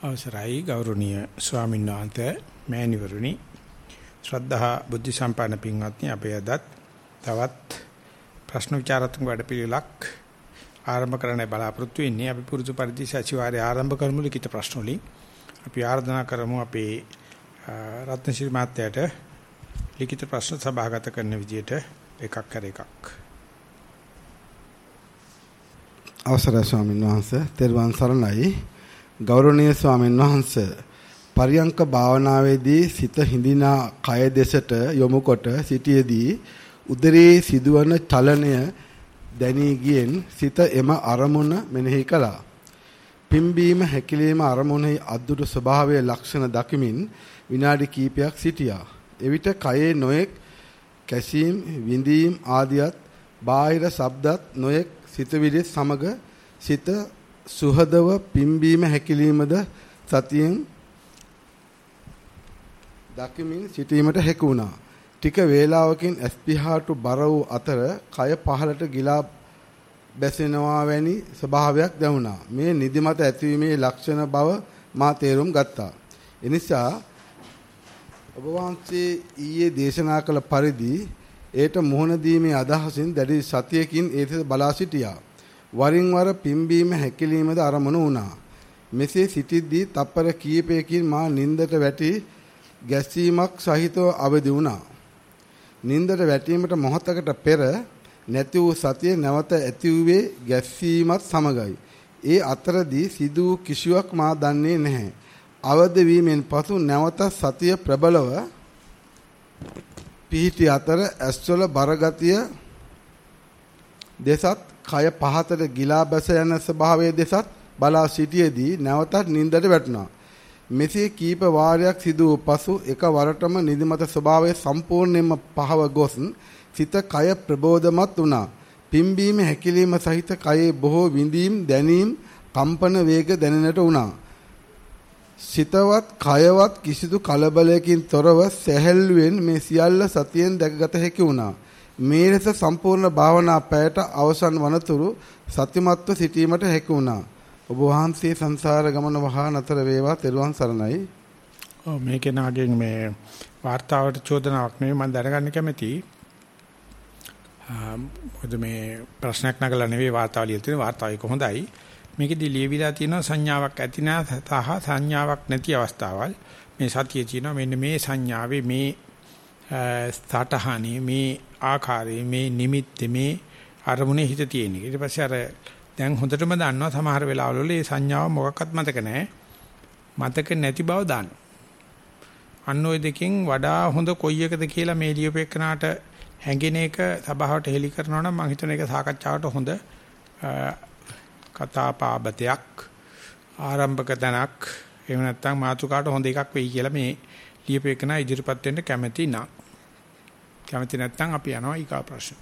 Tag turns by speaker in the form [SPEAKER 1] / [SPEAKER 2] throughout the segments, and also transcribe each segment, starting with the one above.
[SPEAKER 1] අවසරයි ගෞරවනීය ස්වාමීන් වහන්සේ මෑණිවරුනි. ශ්‍රද්ධා බුද්ධ සම්පන්න පින්වත්නි අපේ අදත් තවත් ප්‍රශ්න විචාරාත්මක වැඩපිළිවෙලක් ආරම්භ කරන්න බලාපොරොත්තු වෙන්නේ. අපි පුරුදු පරිදි සතිವಾರයේ ආරම්භ කරමු ලිඛිත ප්‍රශ්න වලින්. අපි ආරාධනා කරමු අපේ රත්නශ්‍රී මාත්‍යට ලිඛිත ප්‍රශ්න සභාගත කරන විදියට එකක් කර එකක්.
[SPEAKER 2] අවසරයි ස්වාමීන් වහන්සේ. තෙරුවන් සරණයි. ගෞරවනීය ස්වාමීන් වහන්සේ පරියංක භාවනාවේදී සිත හිඳිනා කය දෙසට යොමු කොට සිටියේදී උදරයේ සිදුවන චලනය දැනී ගියෙන් සිත එම අරමුණ මෙනෙහි කළා. පිම්බීම හැකිලිම අරමුණෙහි අද්දුට ස්වභාවයේ ලක්ෂණ දකිමින් විනාඩි කිහිපයක් සිටියා. එවිට කයේ නොයෙක් කැසීම් විඳීම් ආදියත් බාහිර ශබ්දත් නොයෙක් සිතවිලි සමග සිත සුහදව පිම්බීම හැකිලීමද සතියෙන් දකිමින් සිටීමට හැකි වුණා. ටික වේලාවකින් ස්පිහාටු බර වූ අතර කය පහළට ගිලා බැසෙනවා වැනි ස්වභාවයක් දැනුණා. මේ නිදිමත ඇතිවීමේ ලක්ෂණ බව මා තේරුම් ගත්තා. එනිසා ඔබ වහන්සේ ඊයේ දේශනා කළ පරිදි ඒට මුහුණ දීමේ අදහසින් දැඩි සතියකින් ඒත බලා සිටියා. වරින් වර පිම්බීම හැකිලීමද අරමුණු වුණා. මෙසේ සිටිද්දී තප්පර කීපයකින් මා නින්දට වැටි ගැස්සීමක් සහිතව අවදි වුණා. නින්දට වැටීමට මොහොතකට පෙර නැති වූ සතිය නැවත ඇති වූයේ ගැස්සීමත් සමගයි. ඒ අතරදී සිදු වූ කිසිවක් මා දන්නේ නැහැ. අවදි වීමෙන් පසු නැවත සතිය ප්‍රබලව පිහිටි අතර ඇස්වල බරගතිය දෙසත් කය පහතට ගිලා බැස යන ස්වභාවයේ දෙසත් බලා සිටියේදී නැවතත් නින්දට වැටුණා. මෙසේ කීප වාරයක් සිදු වූ පසු එක වරටම නිදිමත ස්වභාවය සම්පූර්ණයෙන්ම පහව ගොස් සිත කය ප්‍රබෝධමත් වුණා. පිම්බීම හැකිලිම සහිත කයේ බොහෝ විඳීම් දැනීම් කම්පන වේග දැනෙන්නට වුණා. සිතවත් කයවත් කිසිදු කලබලයකින් තොරව සැහැල්ලුවෙන් මේ සියල්ල සතියෙන් දැකගත හැකි වුණා. මේ ලෙස සම්පූර්ණ භාවනා පැයට අවසන් වනතුරු සතිමත්ව සිටීමට හැකි වුණා. ඔබ වහන්සේ සංසාර ගමන වහා නතර වේවා තෙරුවන් සරණයි.
[SPEAKER 1] ඔව් මේ කෙනාගෙන් මේ වார்த்தාවට චෝදනාවක් නෙවෙයි මම දැනගන්න කැමතියි. මොකද මේ ප්‍රශ්නයක් නගලා නෙවෙයි වார்த்தාවලිය තියෙන වார்த்தාවයි කොහොඳයි. මේකෙදි ලියවිලා තියෙනවා සංඥාවක් ඇති නැතහ සංඥාවක් නැති අවස්ථාවල්. මේ සතියේ තියෙනවා මෙන්න මේ සංඥාවේ මේ සටහනේ මේ ආකාරයේ මේ නිමිත්තේ මේ අරමුණේ හිත තියෙන. ඊට පස්සේ අර දැන් හොඳටම දන්නවා සමහර වෙලාවල මේ සංඥාව මොකක්වත් මතක නැහැ. මතක නැති බව දාන්න. අන්න ওই දෙකෙන් වඩා හොඳ කොයි එකද කියලා මේ ලියුපෙකනාට හැඟෙන එක සභාවට හෙලි කරනවා නම් මම හිතන එක සාකච්ඡාවට හොඳ කතා පාබතයක් ආරම්භක තැනක් එහෙම නැත්නම් මාතෘකාවට හොඳ එකක් වෙයි කියලා මේ ලියුපෙකනා ඉදිරිපත් වෙන්න කැමැති නම් කැමති නැත්නම් අපි යනවා ඊගා ප්‍රශ්න.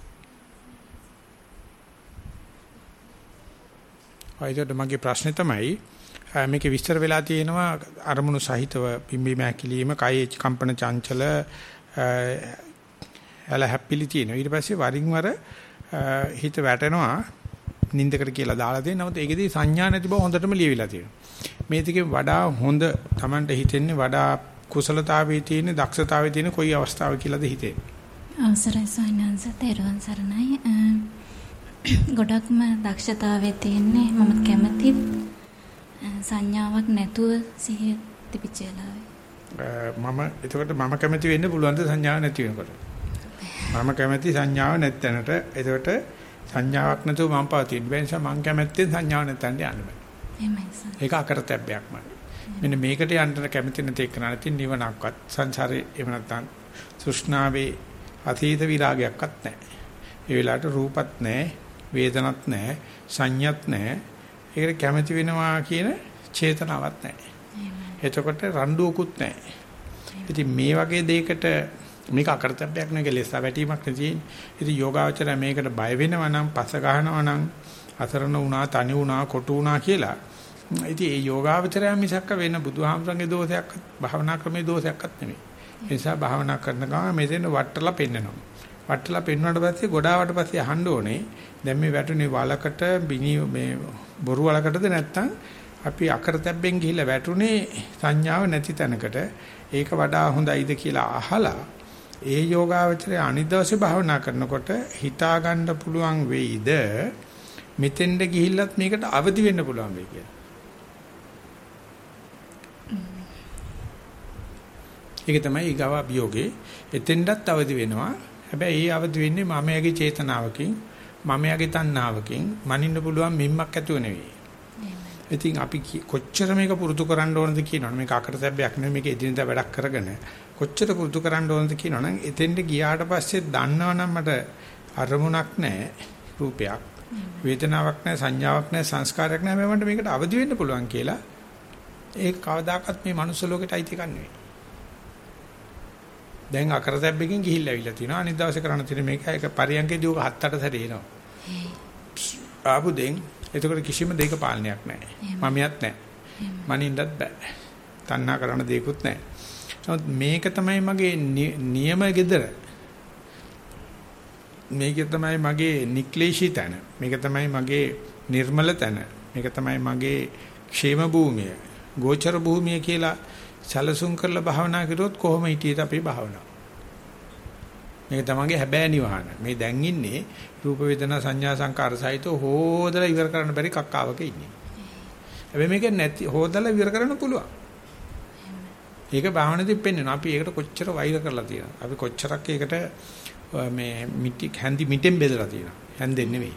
[SPEAKER 1] ආයෙත් මගේ ප්‍රශ්නේ තමයි මේකේ විස්තර වෙලා තියෙනවා අරමුණු සහිතව පිම්බීම හැකිලිම කයේ කම්පන චංචල එල හැපිලි තියෙනවා. ඊට පස්සේ වරින් වර හිත වැටෙනවා නින්දකට කියලා දාලා තියෙනවා. නමුත් ඒකෙදී සංඥා නැති බව හොඳටම ලියවිලා තියෙනවා. මේ දෙකේ වඩා හොඳ Tamanට හිතෙන්නේ වඩා කුසලතාවයේ තියෙන දක්ෂතාවයේ තියෙන කොයි අවස්ථාව කියලාද හිතෙන්නේ?
[SPEAKER 3] අවසරයි සොයනන්ස තෙරුවන් සරණයි. ගොඩක්ම දක්ෂතාවයේ තියෙන්නේ මම කැමති සංඥාවක් නැතුව සිහිය තිබිච්ච
[SPEAKER 1] මම එතකොට මම කැමති වෙන්න පුළුවන් ද සංඥාවක් නැති වෙනකොට. මම කැමති සංඥාව නැත්තැනට එතකොට සංඥාවක් නැතුව මම පවතින. ඒ නිසා මම කැමැත්තෙන් සංඥාව නැත්තැනට යන්න බෑ.
[SPEAKER 3] එහෙමයි සර්.
[SPEAKER 1] ඒක අකරතැබ්බයක් මම. මෙන්න මේකට යන්න කැමති නැති එක්කනට තියෙන නිවනක්වත් සංසාරේ එහෙම නැත්නම් සෘෂ්ණාවේ අතීත විරාගයක්වත් නැහැ. ඒ වෙලාවට රූපත් නැහැ, වේදනත් නැහැ, සංඥත් නැහැ. ඒකට කැමති වෙනවා කියන චේතනාවක් නැහැ. එතකොට රණ්ඩුවකුත් නැහැ. ඉතින් මේ වගේ දෙයකට මේක අකරතැබ්බයක් නෙවෙයි ලෙස්සා වැටීමක් නෙදී. ඉතින් යෝගාවචරය මේකට බය වෙනවා නම්, පස ගහනවා නම්, අසරණ වුණා, තනි වුණා, කොටු වුණා කියලා. ඉතින් ඒ යෝගාවචරය මිසක්ක වෙන බුදුහාමරගේ දෝෂයක්, භාවනා ක්‍රමයේ දෝෂයක්වත් නෙවෙයි. ඒ නිසා භාවනා කරන ගමන් මෙතෙන් වටලා පෙන්නනවා. වටලා පෙන්වුවාට පස්සේ ගොඩාවට පස්සේ අහන්න ඕනේ දැන් මේ වැටුනේ වලකට බිනි මේ බොරු වලකටද නැත්නම් අපි අකරතැබ්බෙන් ගිහිල්ලා වැටුනේ සංඥාව නැති තැනකට. ඒක වඩා හොඳයිද කියලා අහලා ඒ යෝගාවචරය අනිත් දවසේ භාවනා කරනකොට හිතා ගන්න පුළුවන් වෙයිද මෙතෙන්ද ගිහිල්ලත් මේකට අවදි වෙන්න පුළුවන් වෙයි කියලා. ඒක තමයි ඊගව අභියෝගේ. එතෙන්ටත් අවදි වෙනවා. හැබැයි ඒ අවදි වෙන්නේ මමයාගේ චේතනාවකින්, මමයාගේ තණ්හාවකින්, මනින්න පුළුවන් මිම්මක් ඇතුව නෙවෙයි. ඉතින් අපි කොච්චර මේක පුරුදු කරන්න ඕනද කියනවනේ මේක අකරතැබ්බයක් නෙවෙයි මේක එදිනදා වැඩක් කරගෙන. කොච්චර පුරුදු කරන්න ඕනද කියනවනම් එතෙන්ට ගියාට පස්සේ දන්නවනම් මට අරමුණක් නැහැ රූපයක්. වේදනාවක් නැහැ සංඥාවක් නැහැ සංස්කාරයක් නැහැ. මම මේකට අවදි වෙන්න පුළුවන් කියලා. ඒක කවදාකවත් මේ මනුස්ස ලෝකෙට අයිති කන්නේ දැන් අකරතැබ්බකින් ගිහිල්ලා ඇවිල්ලා තිනවා අනිත් දවසේ කරන්න තියෙන මේක ඒක පරියන්කේදී උක හත් අට සැරේ එනවා. ආපු දෙන් එතකොට කිසිම දෙයක පාලනයක් නැහැ. මමියක් නැහැ. මනින්නත් බෑ. තණ්හා කරන දෙයක්වත් නැහැ. නමුත් මේක තමයි මගේ නියම gedara. මේක තමයි මගේ නික්ලේශී තැන. මේක තමයි මගේ නිර්මල තැන. මේක තමයි මගේ ക്ഷേම භූමිය. ගෝචර භූමිය කියලා සැලසුම් කරලා භාවනා කරුවොත් කොහොම හිටියේද අපේ භාවනාව. මේක තමයිගේ හැබෑ නිවහන. මේ දැන් ඉන්නේ රූප වේදනා සංඥා සංකාර සහිතව හොදලා ඉවර කරන්න බැරි කක්කාවක ඉන්නේ. හැබැයි මේක නැති හොදලා ඉවර කරන්න පුළුවන්. ඒක භාවනාවේදී පෙන්වනවා. අපි ඒකට කොච්චර වෛර කරලා තියෙනවද? අපි කොච්චරක් ඒකට මේ මිටි හැන්දි මිටෙන් බෙදලා තියෙනවා. හැන්දෙන් නෙවෙයි.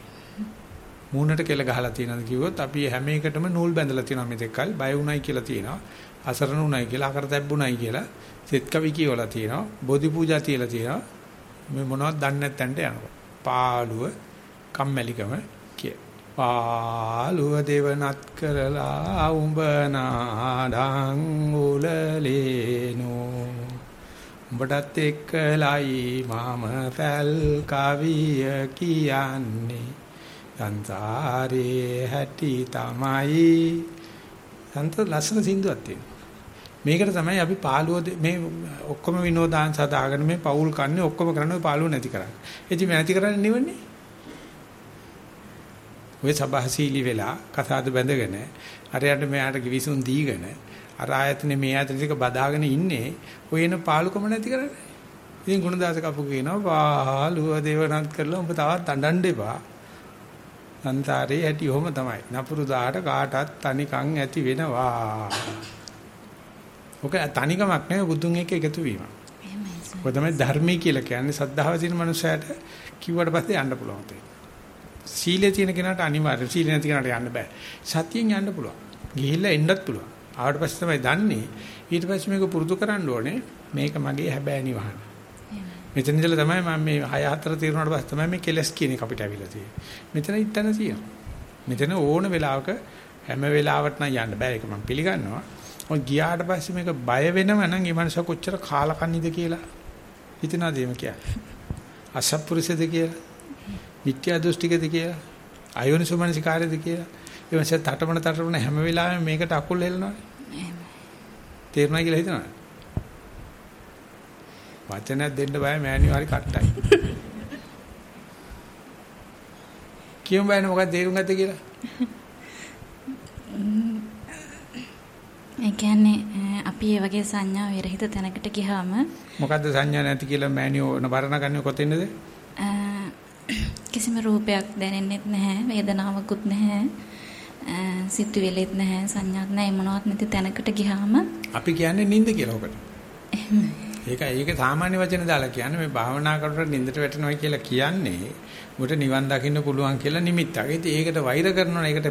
[SPEAKER 1] මූණට කෙල ගහලා තියෙනවද කිව්වොත් අපි හැම එකටම නූල් බැඳලා තියෙනවා මෙතෙක්කල් බය වුණයි කියලා තියෙනවා. අසරණ උණයි කියලා අකරතැබ්බුණයි කියලා සෙත් කවි කියවලා තියෙනවා බෝධි පූජා තියලා තියෙනවා. මේ මොනවද දන්නේ නැත්ැන්ට යනවා. පාළුව කම්මැලිකම කිය. පාළුව දෙවනත් කරලා උඹ නාඩං උලලේනෝ. උඹටත් එක්කලයි මම පැල් කවිය කියන්නේ. සංසාරේ හැටි තමයි. සංත ලස්සන සින්දුවක් තියෙනවා. මේකට තමයි අපි පාළුව මේ ඔක්කොම විනෝදාංශ හදාගෙන මේ පවුල් කන්නේ ඔක්කොම කරන්නේ ඔය පාළුව නැති කරන්නේ. එදි මේ නැති කරන්නේ නෙවෙන්නේ. ඔය සබහසීලි වෙලා කසාද බැඳගෙන අරයට මෙයාට කිවිසුම් දීගෙන අර ආයතනේ මේ ආයතන ටික බදාගෙන ඉන්නේ ඔය එන පාළුකම නැති කරන්නේ. ඉතින් ගුණදාස කපු කියනවා පාළුව දේවනාත් කරලා උඹ තවත් අඬන්න එපා. සංසාරේ ඇති ඔහම තමයි. නපුරු දාට කාටත් තනිකන් ඇති වෙනවා. ඔක තනිකමක් නෙවෙයි බුදුන් එක්ක එකතු වීම. එහෙමයි. ඔය තමයි ධර්මී කියලා කියන්නේ සද්ධාව තියෙන මනුස්සයට කිව්වට පස්සේ යන්න පුළුවන් තේ. සීලේ තියෙන කෙනාට අනිවාර්යයෙන් සීල නැති කෙනාට යන්න බෑ. සතියෙන් යන්න පුළුවන්. ගිහිල්ලා එන්නත් පුළුවන්. ආවට පස්සේ තමයි දන්නේ ඊට පස්සේ මේක පුරුදු කරන්න ඕනේ මේක මගේ හැබෑ නිවහන. මෙතන ඉඳලා තමයි මම මේ 6 4 තීරණාට පස්සේ තමයි මේ කෙලස් කියන එක අපිට අවිලා තියෙන්නේ. මෙතන ඉතන තියෙනවා. මෙතන ඕන වෙලාවක හැම වෙලාවට නම් යන්න බෑ ඒක මම පිළිගන්නවා. මොකද ගියාට පස්සේ මේක බය වෙනව නම් ඒ මනුස්සයා කොච්චර කාලකන්නිද කියලා හිතනවාද එහෙම කියන්නේ. අසත්පුරුෂද කියලා. මිත්‍යා දෘෂ්ටිකද කියලා. අයෝනිසෝ මනසිකාරයද කියලා. ඒ මනුස්සයා තටමන තටමන හැම වෙලාවෙම මේකට අකුල් හෙලනවා. තේරුණා කියලා හිතනවා. වචනයක් දෙන්න බෑ මෑණියෝ හරි කට්ටයි. කියමු බෑනේ මොකක්ද තේරුම් ගත්තේ කියලා.
[SPEAKER 3] ඒ කියන්නේ අපි මේ වගේ සංඥා විරහිත තැනකට ගියාම
[SPEAKER 1] මොකද්ද සංඥා නැති කියලා මෑනියෝ වර්ණගන්නේ කොතෙන්ද?
[SPEAKER 3] කිසිම රූපයක් දැනෙන්නෙත් නැහැ, වේදනාවකුත් නැහැ, සිතුවිලිත් නැහැ, සංඥාවක් නැහැ, මොනවත් නැති තැනකට ගියාම
[SPEAKER 1] අපි කියන්නේ නිින්ද කියලා ඔකට. ඒක ඒක සාමාන්‍ය වචන දාලා කියන්නේ මේ භාවනා කරනකොට නිින්දට වැටෙනවා කියලා කියන්නේ උට නිවන් දකින්න පුළුවන් කියලා නිමිත්තක්. ඉතින් ඒකට වෛර කරනවා ඒකට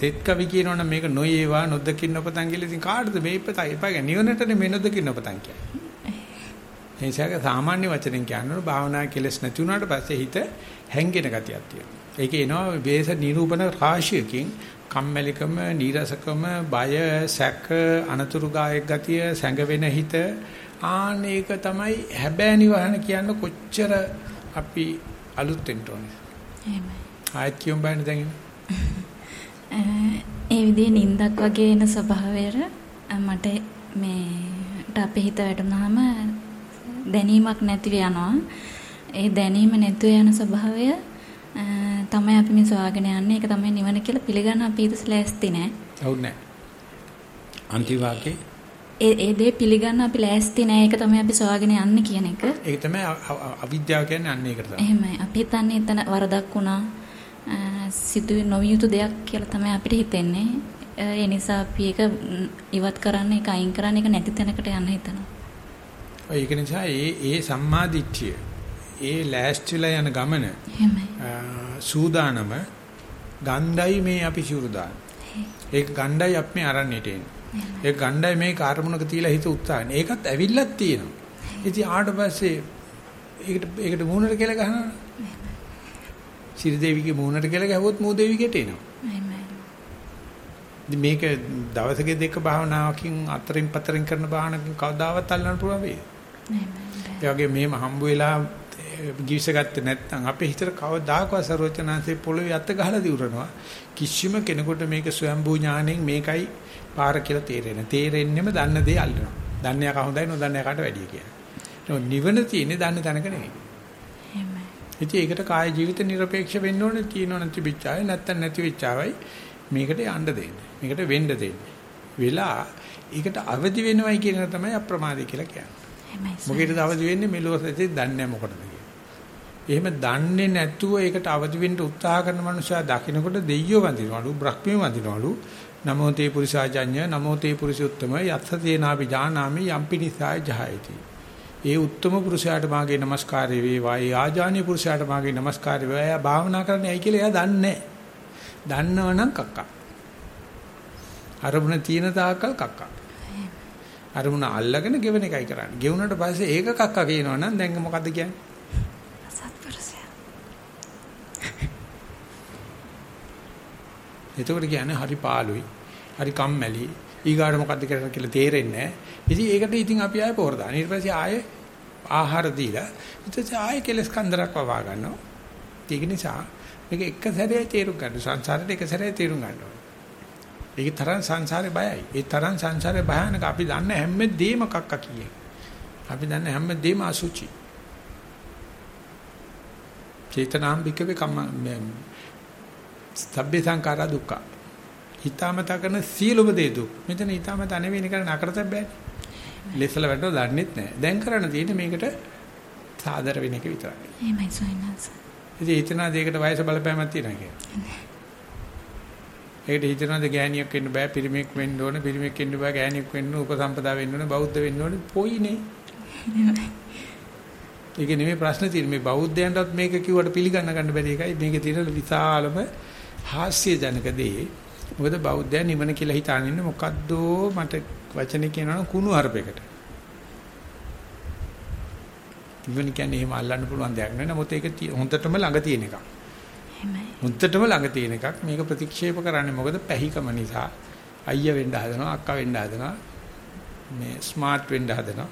[SPEAKER 1] සෙත් කවි කියනවනම් මේක නොයේවා නොදකින්න ඔපතන් කියලා ඉතින් කාටද මේ ඉපතයි එපා නිවනටනේ මේ නොදකින්න ඔපතන් කියන්නේ. ඒසක සාමාන්‍ය වචනෙන් කියනකොට භාවනා කෙලස් නැති වුණාට පස්සේ හිත හැංගෙන ගතියක් තියෙනවා. ඒක එනවා වේස නිරූපණ රාශියකින් කම්මැලිකම, නීරසකම, බය, සැක, අනතුරු ගායක ගතිය, සැඟවෙන හිත ආන ඒක තමයි හැබෑ නිවහන කියන්න කොච්චර අපි අලුත් වෙන්න ඕනේ. එහෙමයි. ආයෙත් කියමු බෑනේ දැන්
[SPEAKER 3] ඒ විදිහේ නිින්දක් වගේ එන ස්වභාවයර මට මේට අපේ හිත වැටුනහම දැනීමක් නැතිව යනවා. ඒ දැනීම නැතුව යන ස්වභාවය තමයි අපි මේ සොයාගෙන යන්නේ. ඒක තමයි නිවන කියලා පිළිගන්න අපි ඊට ලෑස්ති නෑ.
[SPEAKER 1] ඔව් නෑ. අන්තිම වාක්‍යේ
[SPEAKER 3] ඒ ඒ දේ පිළිගන්න අපි ලෑස්ති නෑ ඒක තමයි අපි සොයාගෙන යන්නේ කියන එක.
[SPEAKER 1] ඒක තමයි අවිද්‍යාව කියන්නේ අන්න ඒකට තමයි.
[SPEAKER 3] එහෙමයි. අපි හිතන්නේ එතන වරදක් වුණා. සිදුවේ නොවිය යුතු දෙයක් කියලා තමයි අපිට හිතෙන්නේ. ඒ නිසා අපි ඒක ඉවත් කරන්න ඒක අයින් කරන්න ඒක නැති තැනකට යන්න හිතනවා.
[SPEAKER 1] ඒක නිසා ඒ ඒ සම්මාදිට්ඨිය ඒ ලෑස්තිලා යන ගමන. සූදානම ගණ්ඩයි මේ අපි ශුරුදාන. ඒක ගණ්ඩයි අපි අරන්නේට එන්නේ. ඒ ගණ්ඩයි මේ කාර්මුණක තියලා හිත උත්සාහන. ඒකත් ඇවිල්ලක් තියෙනවා. ඉතින් ආට පස්සේ ඒකට ඒකට මූණට කියලා ගහනවා. ශිරදේවිගේ මූණට කියලා ගැහුවොත් මූදේවි ගැටේනවා. ඉතින් මේක දවසක දෙක භාවනාවකින් අතරින් පතරින් කරන භාවනාවකින් කවදාවත් අල්ලන්න පුළුවන් වෙයි. ඒ වගේ මෙහෙම හම්බ වෙලා ගිවිස ගත්තේ නැත්නම් අපේ හිතට කවදාකවත් සරෝචනාංශේ පොළවේ අත ගහලා දිවරනවා. කිසිම කෙනෙකුට මේක ස්වයම්බූ ඥාණයෙන් මේකයි පාර කියලා තේරෙන්නේ. තේරෙන්නෙම දන්න දේ අල්ලනවා. දන්නේ යකා හොඳයි නොදන්නේ යකාට වැඩිය කියලා. නිවන තියෙන්නේ දන්න තැනක නෙවෙයි. එහෙමයි. ඉතින් ඒකට කාය ජීවිත নিরপেক্ষ වෙන්න ඕනේ තියෙනව නැති පිටාවයි නැත්තම් නැති වෙච්චාවයි මේකට යන්න දෙන්නේ. මේකට වෙන්න දෙන්නේ. වෙලා ඒකට අවදි වෙනවයි කියන එක තමයි අප්‍රමාදී කියලා කියන්නේ. මොකේද අවදි වෙන්නේ මෙලොවසෙත් දන්නේ මොකටද එහෙම දන්නේ නැතුව ඒකට අවදි වෙන්න උත්සාහ කරන මනුස්සයා දකින්නකොට දෙයියෝ වඳිනවලු බ්‍රහ්මියෝ වඳිනවලු නමෝ තේ පුරිසාජඤ්ඤ නමෝ තේ පුරිසුත්තම යත්ථේනාපි ජානාමි යම්පිනිසාය ජහයති. ඒ උත්තම පුරුෂයාට මාගේ নমස්කාරය වේවා. ඒ ආජානීය පුරුෂයාට මාගේ নমස්කාරය වේවා. එයා භාවනා කරන්න ඇයි කියලා එයා දන්නේ නැහැ. දන්නවනම් කක්කා. අරමුණ තියෙන තාක්කල් කක්කා. අරමුණ අල්ලගෙන ගෙවෙන එකයි කරන්නේ. ගෙවුනට පස්සේ ඒක කක්කා කියනවනම් දැන් මොකද්ද කියන්නේ? අසත්පුරුෂයා. එතකොට කියන්නේ හරි පාළුයි. හරි කම්මැලි. ඊගාට මොකද්ද කරන්න කියලා තේරෙන්නේ නැහැ. ඉතින් ඒකට ඉතින් අපි ආයෙ පොර දාන. ඊට පස්සේ ආයෙ ආහාර දීලා ඊට පස්සේ ආයෙ කෙලස් කන්දරක් වවා ගන්නවා. ඒක නිසා මේක එක සැරේ තේරුම් ගන්න. සංසාරෙට එක සැරේ තේරුම් ගන්න ඕනේ. ඒක තරම් සංසාරේ බයයි. ඒ තරම් සංසාරේ භයානක අපි දන්න හැමදේම කක්ක කියේ. අපි දන්න හැමදේම අසුචි. චේතනාම්බිකවේ කම්ම සබ්බේ සංඛාරා දුක්ඛ. හිතාමතා කරන සියලුම දේ දුක්. මෙතන හිතාමතා නෙවෙයි නිකන් නකරත බෑනේ. ලෙසල වැටව දන්නෙත් නැහැ. දැන් කරන්න තියෙන්නේ මේකට සාදර වෙන එක විතරයි.
[SPEAKER 3] එහෙමයි සොයනස.
[SPEAKER 1] ඉතින් හිතනා දෙයකට වයස බලපෑමක් තියෙනවා කියන්නේ. ඒකට හිතනවාද ගෑණියෙක් වෙන්න බෑ පිරිමියෙක් වෙන්න ඕන පිරිමියෙක් වෙන්න බෑ ගෑණියෙක් වෙන්න උපසම්පදා වෙන්න ඕන බෞද්ධ වෙන්න ඕන පොයිනේ. ඒක නෙමෙයි ප්‍රශ්න තියෙන්නේ මේ බෞද්ධයන්ටත් මේක කිව්වට පිළිගන්න ගන්න බැරි එකයි මේකේ තියෙන විශාලම හාස්‍ය ජනක දේ. මොකද බෞද්ධයන් නිවන කියලා හිතාගෙන ඉන්නේ මොකද්ද මට වචනේ කියනවා කුණු හරපයකට. නිවන කියන්නේ එහෙම අල්ලන්න පුළුවන් දෙයක් නෙවෙයි. නමුත් ඒක හොඳටම ළඟ තියෙන එකක්. එහෙමයි. හොඳටම ළඟ තියෙන එකක්. මේක ප්‍රතික්ෂේප කරන්නේ මොකද පැහිකම නිසා. අයියා වෙන්න හදනවා, අක්කා වෙන්න හදනවා. මේ ස්මාර්ට් වෙන්න හදනවා.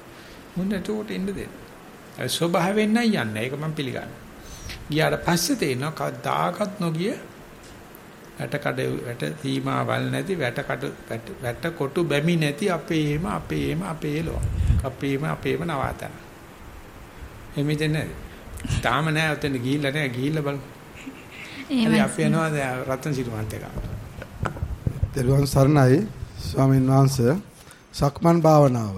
[SPEAKER 1] මුන්නට උට එන්න දෙන්න. ඒ ස්වභාවයෙන් නයි යන්නේ. ඒක මම පිළිගන්නවා. ගියාට පස්සේ තේනවා කවදාකවත් නොගිය වැටකඩ වැට සීමාවල් නැති වැටකඩ වැට කොටු බැමි නැති අපේම අපේම අපේලෝ අපේම අපේම නවාතන. එමෙතන නැද තාම නෑ උතන ගිහිල්ලා නෑ ගිහිල්ලා බලමු එහෙමයි. අපි යනවා රත්න සිරිමන්ත එක.
[SPEAKER 2] දරුවන් සරණයි ස්වාමීන් වහන්සේ. සක්මන් භාවනාව.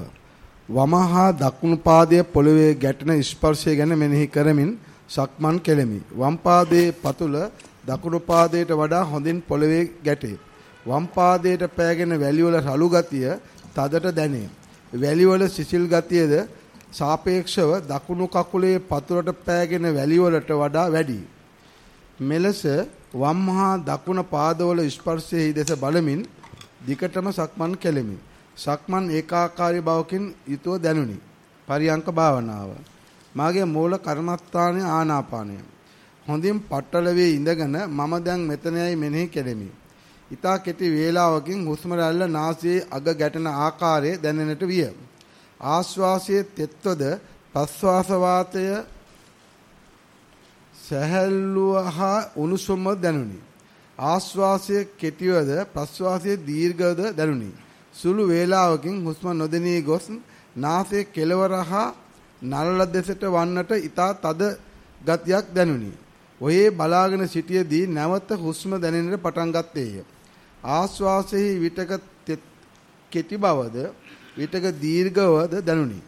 [SPEAKER 2] වමහා දකුණු පාදයේ පොළවේ ගැටෙන ස්පර්ශය ගැන මෙනෙහි කරමින් සක්මන් කෙලෙමි වම් පාදයේ පතුල දකුණු පාදයට වඩා හොඳින් පොළවේ ගැටේ. වම් පාදයට පෑගෙන වැලිවල රළු ගතිය තදට දැනේ. වැලිවල සිසිල් ගතියද සාපේක්ෂව දකුණු කකුලේ පතුලට පෑගෙන වැලිවලට වඩා වැඩි. මෙලෙස වම් හා දකුණ පාදවල ස්පර්ශයේ දෙස බලමින් දිකටම සක්මන් කෙලෙමි. සක්මන් ඒකාකාරී බවකින් යුතුව දැනුනි. පරියංක භාවනාව. මාගේ මූල කර්මස්ථානයේ ආනාපානය. හොඳින් පట్టල වේ ඉඳගෙන මම දැන් මෙතනයි මෙනෙහි කෙරෙමි. ඊතා කෙටි වේලාවකින් හුස්ම රැල්ල නාසයේ අග ගැටෙන ආකාරය දැනෙන්නට විය. ආශ්වාසයේ තෙත්වද ප්‍රශ්වාස වාතය සැහැල්ලුව හා උණුසුම දැනුනි. ආශ්වාසයේ කෙටිවද ප්‍රශ්වාසයේ දීර්ඝවද දැනුනි. සුළු වේලාවකින් හුස්ම නොදෙනී ගොස් නාසයේ කෙළවර හා නළල දෙසට වන්නට ඊතා තද ගතියක් දැනුනි. ඔයේ බලාගෙන සිටියේදී නැවත හුස්ම දැනෙන්නට පටන් ගත්තේය. ආශ්වාසයේ විටක කෙටි බවද විටක දීර්ඝවද දැනුනි.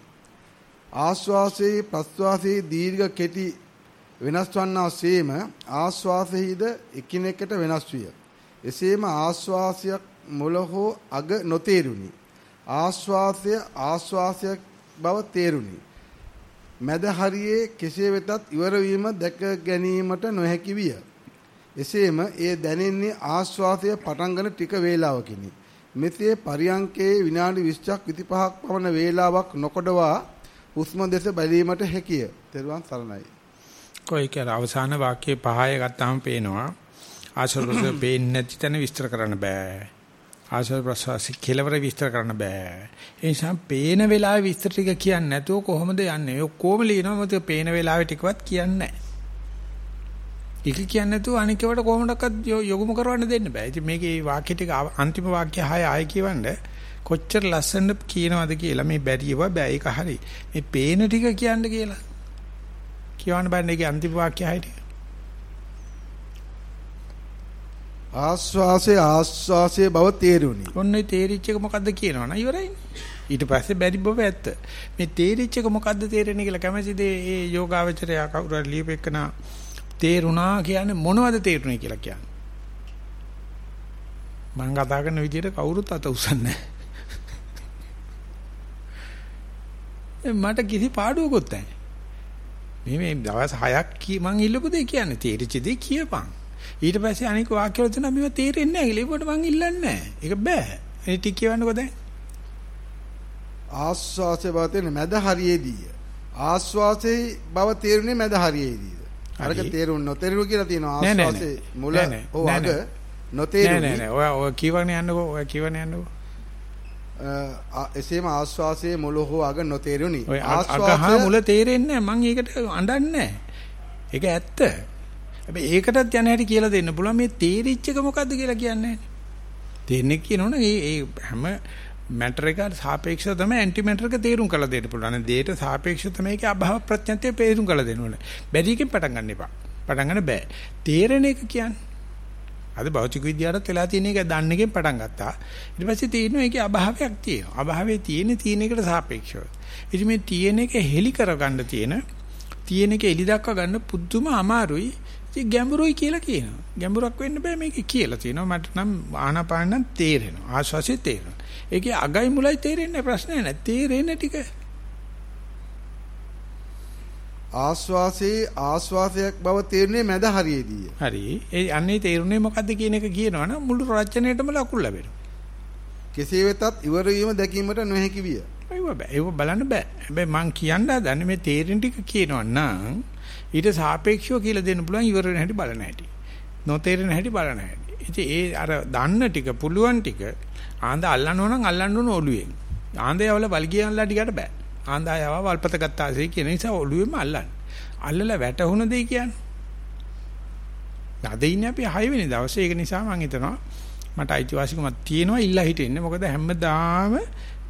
[SPEAKER 2] ආශ්වාසයේ ප්‍රශ්වාසයේ දීර්ඝ කෙටි වෙනස් වන්නාseම ආශ්වාසයේද එකිනෙකට වෙනස් විය. එසේම ආශ්වාසයක් මුල හෝ අග නොතේරුනි. ආශ්වාසය ආශ්වාසයක් බව තේරුනි. මැද හරියේ කෙසේ වෙතත් ඉවර දැක ගැනීමට නොහැකි විය. එසේම ඒ දැනෙන්නේ ආශ්වාසය පටන්ගෙන ටික වේලාවකිනි. මෙසේ පරියංකේ විනාඩි 20ක් 25ක් පමණ වේලාවක් නොකොඩවා හුස්ම දෙස බැලීමට හැකිය. තෙරුවන් සරණයි.
[SPEAKER 1] කොයි කියලා අවසාන වාක්‍යයේ පහය ගත්තාම පේනවා ආශ්‍රවස පේන්නේ නැති තැන විස්තර කරන්න බෑ. ආශ්‍රව ප්‍රසවාස කෙලවර විස්තර කරන්න බෑ. ඒ නිසා පේන වෙලාවේ විස්තර ටික කියන්නේ නැතුව කොහොමද යන්නේ? ඔක්කොම ලියනවා මොකද පේන වෙලාවේ ටිකවත් කියන්නේ නැහැ. ඒක කියන්නේ නැතුව අනිකවට කොහොමඩක්වත් යොගුම කරවන්න දෙන්න බෑ. ඉතින් මේකේ වාක්‍ය ටික අන්තිම වාක්‍ය හය ආයෙ කියවන්න කොච්චර ලස්සන කියනවද කියලා මේ බැරිව බෑ ඒක හරි. මේ පේන ටික කියන්න කියලා. කියවන්න බෑනේ ඒකේ අන්තිම වාක්‍ය හයට.
[SPEAKER 2] ආස්වාසේ ආස්වාසේ බව තේරුණි.
[SPEAKER 1] ඔන්න ඒ තේරිච්ච එක මොකද්ද කියනවනම් ඉවරයිනේ. ඊට පස්සේ බැරි බව ඇත්ත. මේ තේරිච්ච එක මොකද්ද තේරෙන්නේ කියලා කැමැතිද ඒ යෝගාවචරය කවුරු හරි ලියපෙකන තේරුණා කියන්නේ මොනවද තේරුනේ කියලා කියන්නේ. මම කතා කරන විදිහට කවුරුත් අත උස්සන්නේ මට කිසි පාඩුවකුත් නැහැ. මේ මේ දවස් 6ක් මං ඉල්ලපු දෙය කියන්නේ තේරිච්ච දේ කියපන්. ඊට පස්සේ අනික වාක්‍ය වල තියෙනවා මේව තේරෙන්නේ නැහැ කියලා. ඒකට මං ඉල්ලන්නේ නැහැ. ඒක බෑ. ඒ ටික කියවන්නකෝ දැන්.
[SPEAKER 2] ආස්වාසේ බව තේරෙන්නේ මැද හරියේදී. ආස්වාසේ බව තේරුනේ මැද හරියේදී. අරක තේරුම් නොතේරුණු කියලා තියෙනවා ආස්වාසේ මුල ඔව් අග නොතේරුනේ.
[SPEAKER 1] නෑ නෑ ඔය ඔය කියවන්නේ යන්නකෝ. ඔය කියවන්නේ යන්නකෝ.
[SPEAKER 2] එසේම ආස්වාසයේ මුල හෝ අග නොතේරුණි.
[SPEAKER 1] ආස්වාසය මුල තේරෙන්නේ නැහැ. මම ඒකට අඬන්නේ නැහැ. ඒක ඇත්ත. හැබැයි ඒකටත් යන හැටි කියලා දෙන්න පුළුවන් මේ තේරිච්ච එක මොකද්ද කියලා කියන්නේ තේරෙන්නේ කියනවනේ මේ ඒ හැම මැටර් එකට සාපේක්ෂව තමයි ඇන්ටි මැටර් එක තේරුම් කරලා දෙන්න පුළුවන්. දේට සාපේක්ෂව තමයි ඒකේ අභාව ප්‍රත්‍යන්තය තේරුම් කරලා දෙන්න ඕනේ. බැරි එකෙන් පටන් ගන්න එපා. පටන් ගන්න බෑ. තේරෙන එක කියන්නේ. අද භෞතික විද්‍යාවට වෙලා තියෙන එක දන්න එකෙන් පටන් ගත්තා. ඊට පස්සේ තියෙනවා ඒකේ අභාවයක් තියෙනවා. අභාවයේ තියෙන තියෙන එකට සාපේක්ෂව. ඉතින් මේ තියෙන එක හෙලි කරගන්න තියෙන තියෙන එක එලි දක්වා ගන්න පුදුම අමාරුයි. ඉතින් ගැඹුරුයි කියලා කියනවා. ගැඹුරක් වෙන්න බෑ මේක කියලා තියෙනවා. මට නම් ආනාපාන නම් තේරෙනවා. ආශ්වාසය තේරෙනවා. ඒකේ අගයි මුලයි තේරෙන්නේ ප්‍රශ්නේ නැහැ. තේරෙන්නේ ටික.
[SPEAKER 2] ආස්වාසේ ආස්වාසයක් බව තේරුනේ මැද හරියේදී.
[SPEAKER 1] හරි. ඒ අන්නේ තේරුනේ මොකද්ද කියන එක කියනවනම් මුළු රචනයේටම ලකුණු ලැබෙනවා.
[SPEAKER 2] කෙසේ වෙතත් ඉවර වීම දැකීමට නොහැකි විය.
[SPEAKER 1] ඒව බෑ. ඒව බලන්න බෑ. හැබැයි මං කියන්න හදන්නේ මේ තේරෙන ටික කියනවනම් ඊට සාපේක්ෂව කියලා දෙන්න පුළුවන් ඉවර වෙන හැටි බලන හැටි. නොතේරෙන හැටි බලන හැටි. ඉතින් ඒ අර දන්න ටික පුළුවන් ටික ආන්ද අල්ලන්න ඕන නම් අල්ලන්න ඕන ඔළුවෙන්. ආන්දයවල වල්ගියන්ලා ටිකට බෑ. ආන්දායව වල්පත ගත්තාසේ කියන නිසා ඔළුවෙම අල්ලන්න. අල්ලලා වැටුණ දෙයි කියන්නේ. අද ඉන්නේ අපි 6 වෙනි දවසේ ඒක නිසා මම හිතනවා මට අයිතිවාසිකමක් තියෙනවා ඉල්ලා හිටින්නේ. මොකද හැමදාම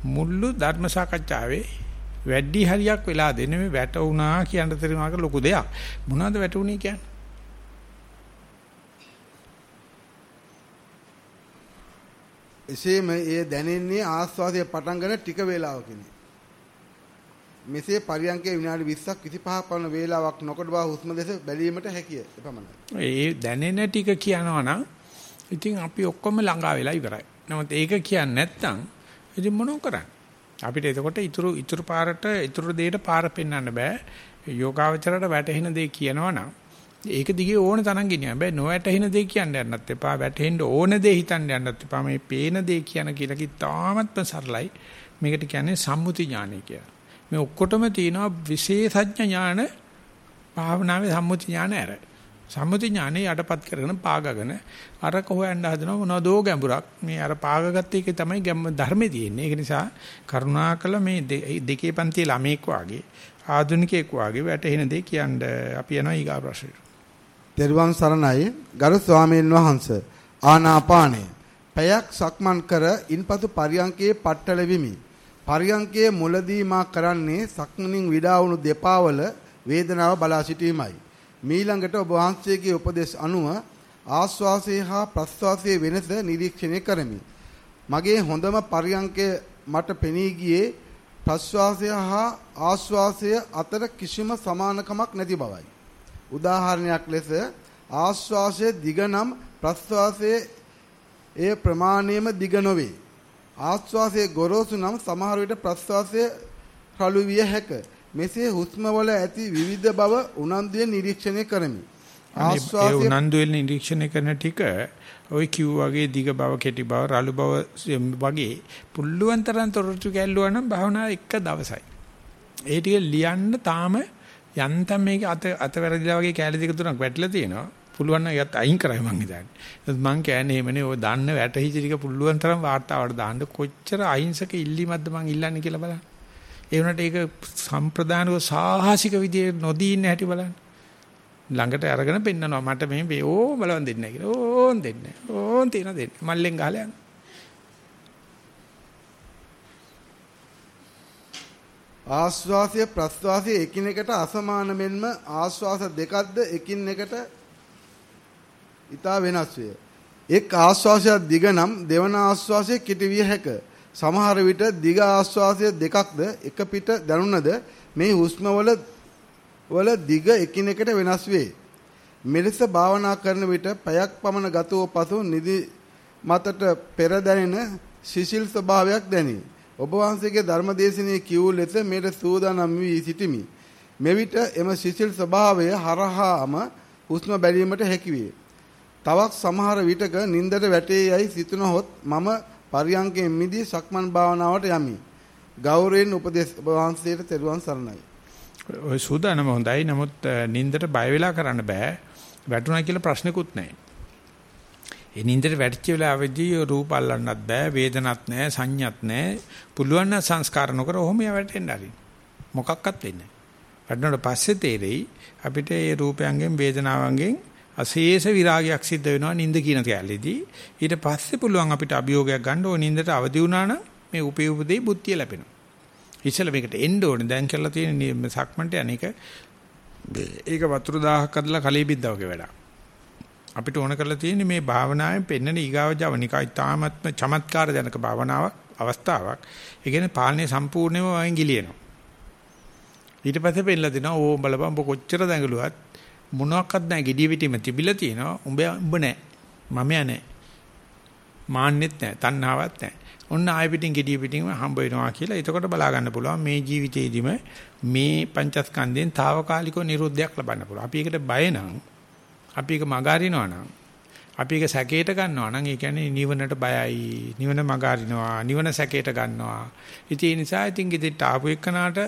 [SPEAKER 1] මුල්ලු ධර්ම සාකච්ඡාවේ වැඩි හරියක් වෙලා දෙන්නේ මේ වැටුණා කියන තේරුමක ලොකු දෙයක්. මොනවද වැටුණේ කියන්නේ?
[SPEAKER 2] එසේම ඒ දැනෙන්නේ ආස්වාදයේ පටන් ගන්න ටික වේලාවකිනි. මෙසේ පරියන්කේ විනාඩි 20ක් 25ක් පමණ වේලාවක් නොකඩවා හුස්ම දෙස බැලීමට හැකිය. එපමණයි.
[SPEAKER 1] ඒ දැනෙන ටික කියනවා නම් ඉතින් අපි ඔක්කොම ළඟා වෙලා ඉවරයි. නමුත් ඒක කියන්නේ නැත්නම් ඉතින් මොනව කරන්නේ? අපිට එතකොට ඉතුරු ඉතුරු පාරට ඉතුරු දෙයට පාර පෙන්වන්න බෑ. යෝගාවචරයට වැටහෙන දේ කියනවා නම් ඒක දිගේ ඕන තරම් ගෙනියන්න. හැබැයි නොවැටහෙන දේ කියන්න යන්නත් එපා. වැටහෙන්න ඕන දේ හිතන්න යන්නත් එපා. මේ පේන දේ කියන කියලා කිතාමත්ම සරලයි. මේකට කියන්නේ සම්මුති ඥානය කියලා. මේ ඔක්කොටම තියෙනවා විශේෂඥ ඥාන භාවනාවේ සම්මුති ඥාන ඇර. සම්මුති ඥානෙ යටපත් කරගෙන පාගගෙන අර කොහොයන්න හදනවා මොනවදෝ ගැඹුරක් මේ අර පාගගත්ත එකේ තමයි ධර්මයේ තියෙන්නේ. ඒක නිසා කරුණාකර මේ දෙකේ පන්තියේ ළමෙක් වාගේ ආධුනිකයෙක් වාගේ වැටෙන දේ කියන්න අපි යනවා ඊගා ප්‍රශ්නෙට.
[SPEAKER 2] තෙරුවන් සරණයි ගරු ස්වාමීන් වහන්සේ ආනාපානය පැයක් සක්මන් කර ඉන්පසු පරියංකේ පట్టල විමි. පරියංකයේ මුලදී මා කරන්නේ සක්මනින් විඩා වුණු දෙපා වල වේදනාව බලා සිටීමයි. මීළඟට ඔබ වහන්සේගේ උපදෙස් අනුව ආශ්වාසය හා ප්‍රශ්වාසයේ වෙනස නිරීක්ෂණය කරමි. මගේ හොඳම පරියන්කය මට පෙනී ගියේ ප්‍රශ්වාසය හා ආශ්වාසය අතර කිසිම සමානකමක් නැති බවයි. උදාහරණයක් ලෙස ආශ්වාසය දිග නම් ප්‍රශ්වාසයේ එය ප්‍රමාණයම දිග නොවේ. ආශ්වාසයේ ගොරෝසු නම් සමහර විට ප්‍රශ්වාසය රළු විය හැක. මෙසේ හුස්ම වල ඇති විවිධ බව උනන්දුවෙන් නිරීක්ෂණය කරමි.
[SPEAKER 1] ආශ්වාසය උනන්දුවෙන් නිරීක්ෂණය කරන ටික ওই කිව් වගේ දිග බව කෙටි බව රළු බව වගේ පුල්ලුවන් තරම් තොරතුරු ගැල්ලුවා නම් භාවනාව එක දවසයි. ඒ ටික ලියන්න තාම යන්තම් මේක අත අත වැරදිලා වගේ කැලේ දෙක තුනක් වැටලා තියෙනවා. පුළුවන් නම් යත් අයින් කරයි මං හිතන්නේ. මං කියන්නේ එහෙමනේ ඔය දන්න වැටහිච ටික පුළුවන් තරම් වාර්තාවට දාන්න කොච්චර අහිංසක ඉල්ලීමක්ද මං ඉල්ලන්නේ කියලා බලන්න. ඒ වුණාට ඒක සම්ප්‍රදානව සාහසික විදිහේ නොදී ඉන්න හැටි බලන්න. ළඟට අරගෙන පෙන්නනවා මට මේ ඕ බලවන් දෙන්නේ නැහැ කියලා. ඕන් දෙන්නේ. ඕන් තියන දෙන්නේ. මල්ලෙන් ගහලා යනවා.
[SPEAKER 2] ආශ්වාසය ප්‍රශ්වාසය එකිනෙකට අසමාන මෙන්ම ආශ්වාස දෙකක්ද එකින් එකට ඊට වෙනස් වේ. එක් ආශ්වාසයක් දිග නම් දෙවන ආශ්වාසය කෙටි විය හැක. සමහර විට දිග ආශ්වාසය දෙකක්ද එක පිට දැනුණද මේ හුස්ම වල වල දිග එකිනෙකට වෙනස් වේ. මෙලෙස භාවනා කරන විට පැයක් පමණ ගත වූ පසු නිදි මතට පෙර දැනෙන සිසිල් ස්වභාවයක් දැනේ. ඔබ වහන්සේගේ ධර්මදේශනයේ කිව් ලෙස මෙයට සූදානම් වී සිටිමි. මෙවිට එම සිසිල් ස්වභාවය හරහාම හුස්ම බැලීමට හැකි වේ. තවත් සමහර විටක නින්දට වැටේ යයි සිතුනහොත් මම පරියංකයෙන් මිදී සක්මන් භාවනාවට යමි. ගෞරවයෙන් උපදේශ වහන්සේට තෙරුවන් සරණයි.
[SPEAKER 1] ඔය සූදානම හොඳයි. නමුත් නින්දට බය වෙලා කරන්න බෑ. වැටුණා කියලා ප්‍රශ්නකුත් නැහැ. ඒ නින්දට වැටිච්ච වෙලාවෙදී රූප අල්ලන්නත් බෑ, වේදනත් නැහැ, සංඥත් නැහැ. පුළුවන් නම් සංස්කාර නොකර ඔහොම යවටෙන්න හරි. මොකක්වත් වෙන්නේ නැහැ. වැටුණාට පස්සේ තේරෙයි අපිට මේ රූපයන්ගෙන් වේදනාවන්ගෙන් අශේෂ විරාගයක් සිද්ධ වෙනවා නින්ද කියන කැලේදී. ඊට පස්සේ පුළුවන් අපිට අභියෝගයක් ගන්න ඕන නින්දට අවදි වුණා නම් මේ උපේ උපදේ බුද්ධිය ලැබෙනවා. ඉස්සෙල්ලා මේකට එන්න ඕනේ. දැන් කරලා තියෙන සක්මන්ට අනේක ඒක වතුර දහහක් අදලා කලී බිද්දා වගේ වැඩක්. අපිට ඕන කරලා තියෙන්නේ මේ භාවනාවෙන් පෙන්වන ඊගාව ජවනිකයි තාමත්ම චමත්කාර ජනක භාවනාවක් අවස්ථාවක්. ඒ කියන්නේ පාලනේ සම්පූර්ණයෙන්ම වයින් ගිලිනවා. ඊට පස්සේ පෙන්නලා දෙනවා ඕ බලපන් ඔබ කොච්චර දඟලුවත් මොනවත් නැහැ gediy පිටිම තිබිලා තියෙනවා. උඹ උඹ නැහැ. මම නැහැ. මාන්නෙත් නැහැ. තණ්හාවක් නැහැ. ඔන්න ආය පිටින් gediy පිටින්ම හම්බ වෙනවා කියලා. එතකොට බලා ගන්න පුළුවන් මේ ජීවිතේදීම මේ පංචස්කන්ධයෙන් తాවකාලිකව නිරෝධයක් ලබන්න පුළුවන්. අපි ඒකට බය නම් අපි ඒක මගහරිනවා නම් අපි ඒක සැකයට ගන්නවා නම් ඒ කියන්නේ නිවනට බයයි. නිවන මගහරිනවා. නිවන සැකයට ගන්නවා. ඉතින් ඒ නිසා ඉතින් ගෙදරට ආපු එක්කනාට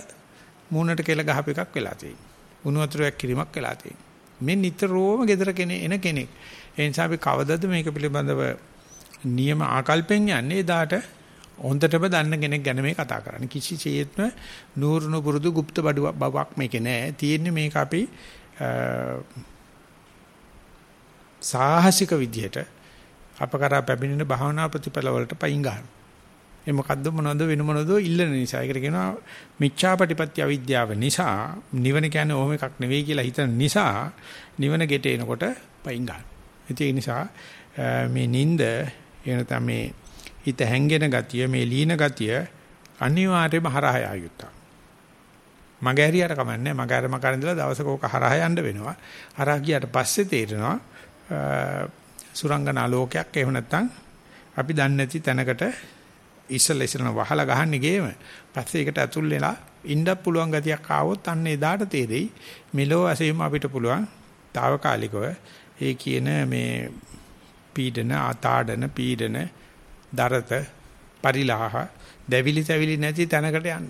[SPEAKER 1] මූණට කෙල ගහප එකක් වෙලා තියෙනවා. උණු වතුරක් කිරීමක් වෙලා තියෙනවා. මේ නිතරම gedara කෙනෙක් එන කෙනෙක්. ඒ නිසා අපි කවදද මේක පිළිබඳව නියම ආකල්පෙන් යන්නේ එදාට හොඳටම දන්න කෙනෙක් ගැන මේ කතා කරන්නේ. කිසිසේත්ම නూరుණු පුරුදු গুপ্ত බඩුව බවක් මේකේ නෑ. තියෙන්නේ මේක අපි සාහසික විදියට අපකරා පැමිණෙන භාවනා ප්‍රතිඵල වලට පයින් ගන්නවා. ඒ මොකද්ද මොනවද වෙන මොනවද ඉල්ලන නිසා. ඒකට කියනවා මිච්ඡාපටිපත්‍ය අවිද්‍යාව නිසා නිවන කියන්නේ ඕම එකක් නෙවෙයි කියලා හිතන නිසා නිවන ගෙට එනකොට පයින් ගන්න. ඒ නිසා මේ නිନ୍ଦ එනතම මේ හිත හැංගෙන ගතිය මේ ලීන ගතිය අනිවාර්යයෙන්ම හරහා ආයුත්තා. මග ඇරියට කමන්නේ මග ඇර මකර ඉඳලා දවසක ඕක හරහා යන්න වෙනවා. හරහා ගියාට පස්සේ තේරෙනවා සුරංගනා ලෝකයක් එහෙම නැත්නම් අපි දන්නේ නැති තැනකට ඉස්සල ඉස්සන වහලා ගහන්නේ ගේම. පස්සේ ඒකට ඇතුල් වෙලා ඉන්නත් පුළුවන් ගතියක් ආවොත් අන්න එදාට තේරෙයි මෙලෝ වශයෙන්ම අපිට පුළුවන් తాවකාලිකව ඒ කියන මේ පීඩන ආතාඩන පීඩන දරත පරිලාහ දැවිලි තැවිලි නැති තැනකට යන්න.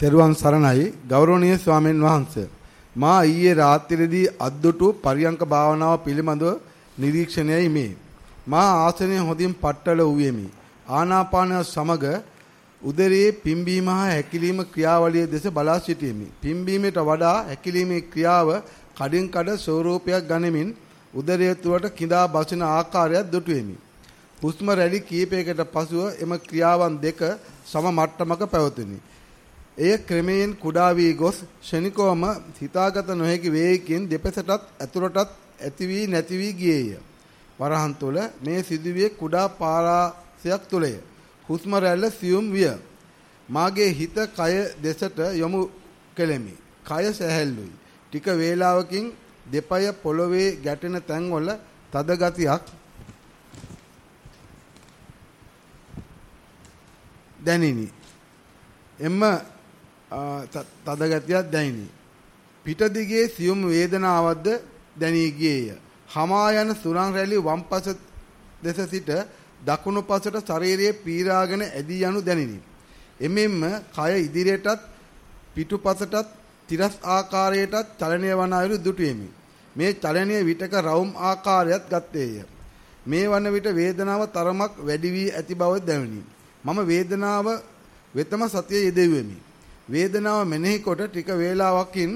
[SPEAKER 2] තෙරුවන් සරණයි ගෞරවනීය ස්වාමීන් වහන්සේ මා ඊයේ රාත්‍රියේදී අද්දුටු පරියංක භාවනාව පිළිබඳව නිරීක්ෂණයයි මේ මා ආසනය හොඳින් පట్టල වූයෙමි ආනාපාන සමග උදරයේ පිම්බීම හා හැකිලිම ක්‍රියාවලිය දෙස බලා සිටියෙමි පිම්බීමට වඩා හැකිලීමේ ක්‍රියාව කඩින් කඩ ස්වරූපයක් ගනිමින් උදරය තුළට කිඳා බසින ආකාරයක් දුටුවෙමි. හුස්ම රැලි කීපයකට පසුව එම ක්‍රියාවන් දෙක සම මට්ටමක පැවතුණි. එය ක්‍රමයෙන් කුඩා වී ගොස් ෂණිකවම හිතාගත නොහැකි වේගකින් දෙපසටත් ඇතුළටත් ඇති වී නැති වී ගියේය. වරහන් තුල මේ සිදුවේ කුඩා පාරාසයක් තුලය. හුස්ම රැල්ල සියුම් විය. මාගේ හිත කය දෙසට යොමු කෙලෙමි. කය සැහැල්ලුයි. ටික වේලාවකින් දෙපය පොළවේ ගැටෙන තැන්වල තද ගතියක් දැනිනි. එම්ම තද ගතියක් දැනිනි. පිට දිගේ සියුම් වේදනාවක්ද දැනී ගියේය. හමා යන සුරං රැලි වම් පස දෙස සිට දකුණු පසට ශරීරයේ පීරාගෙන ඇදී යනු දැනිනි. එමෙන්ම කය ඉදිරියටත් පිටුපසටත් තිරස් ආකාරයටත් චලනය වන අයුරු දුටුවෙමි. මේ චලනය විටක රවුම් ආකාරයක් ගත්තේය. මේ වන විට වේදනාව තරමක් වැඩි වී ඇති බව දැනුනි. මම වේදනාව වෙතම සතිය යෙදුවෙමි. වේදනාව මෙනෙහි කොට ටික වේලාවකින්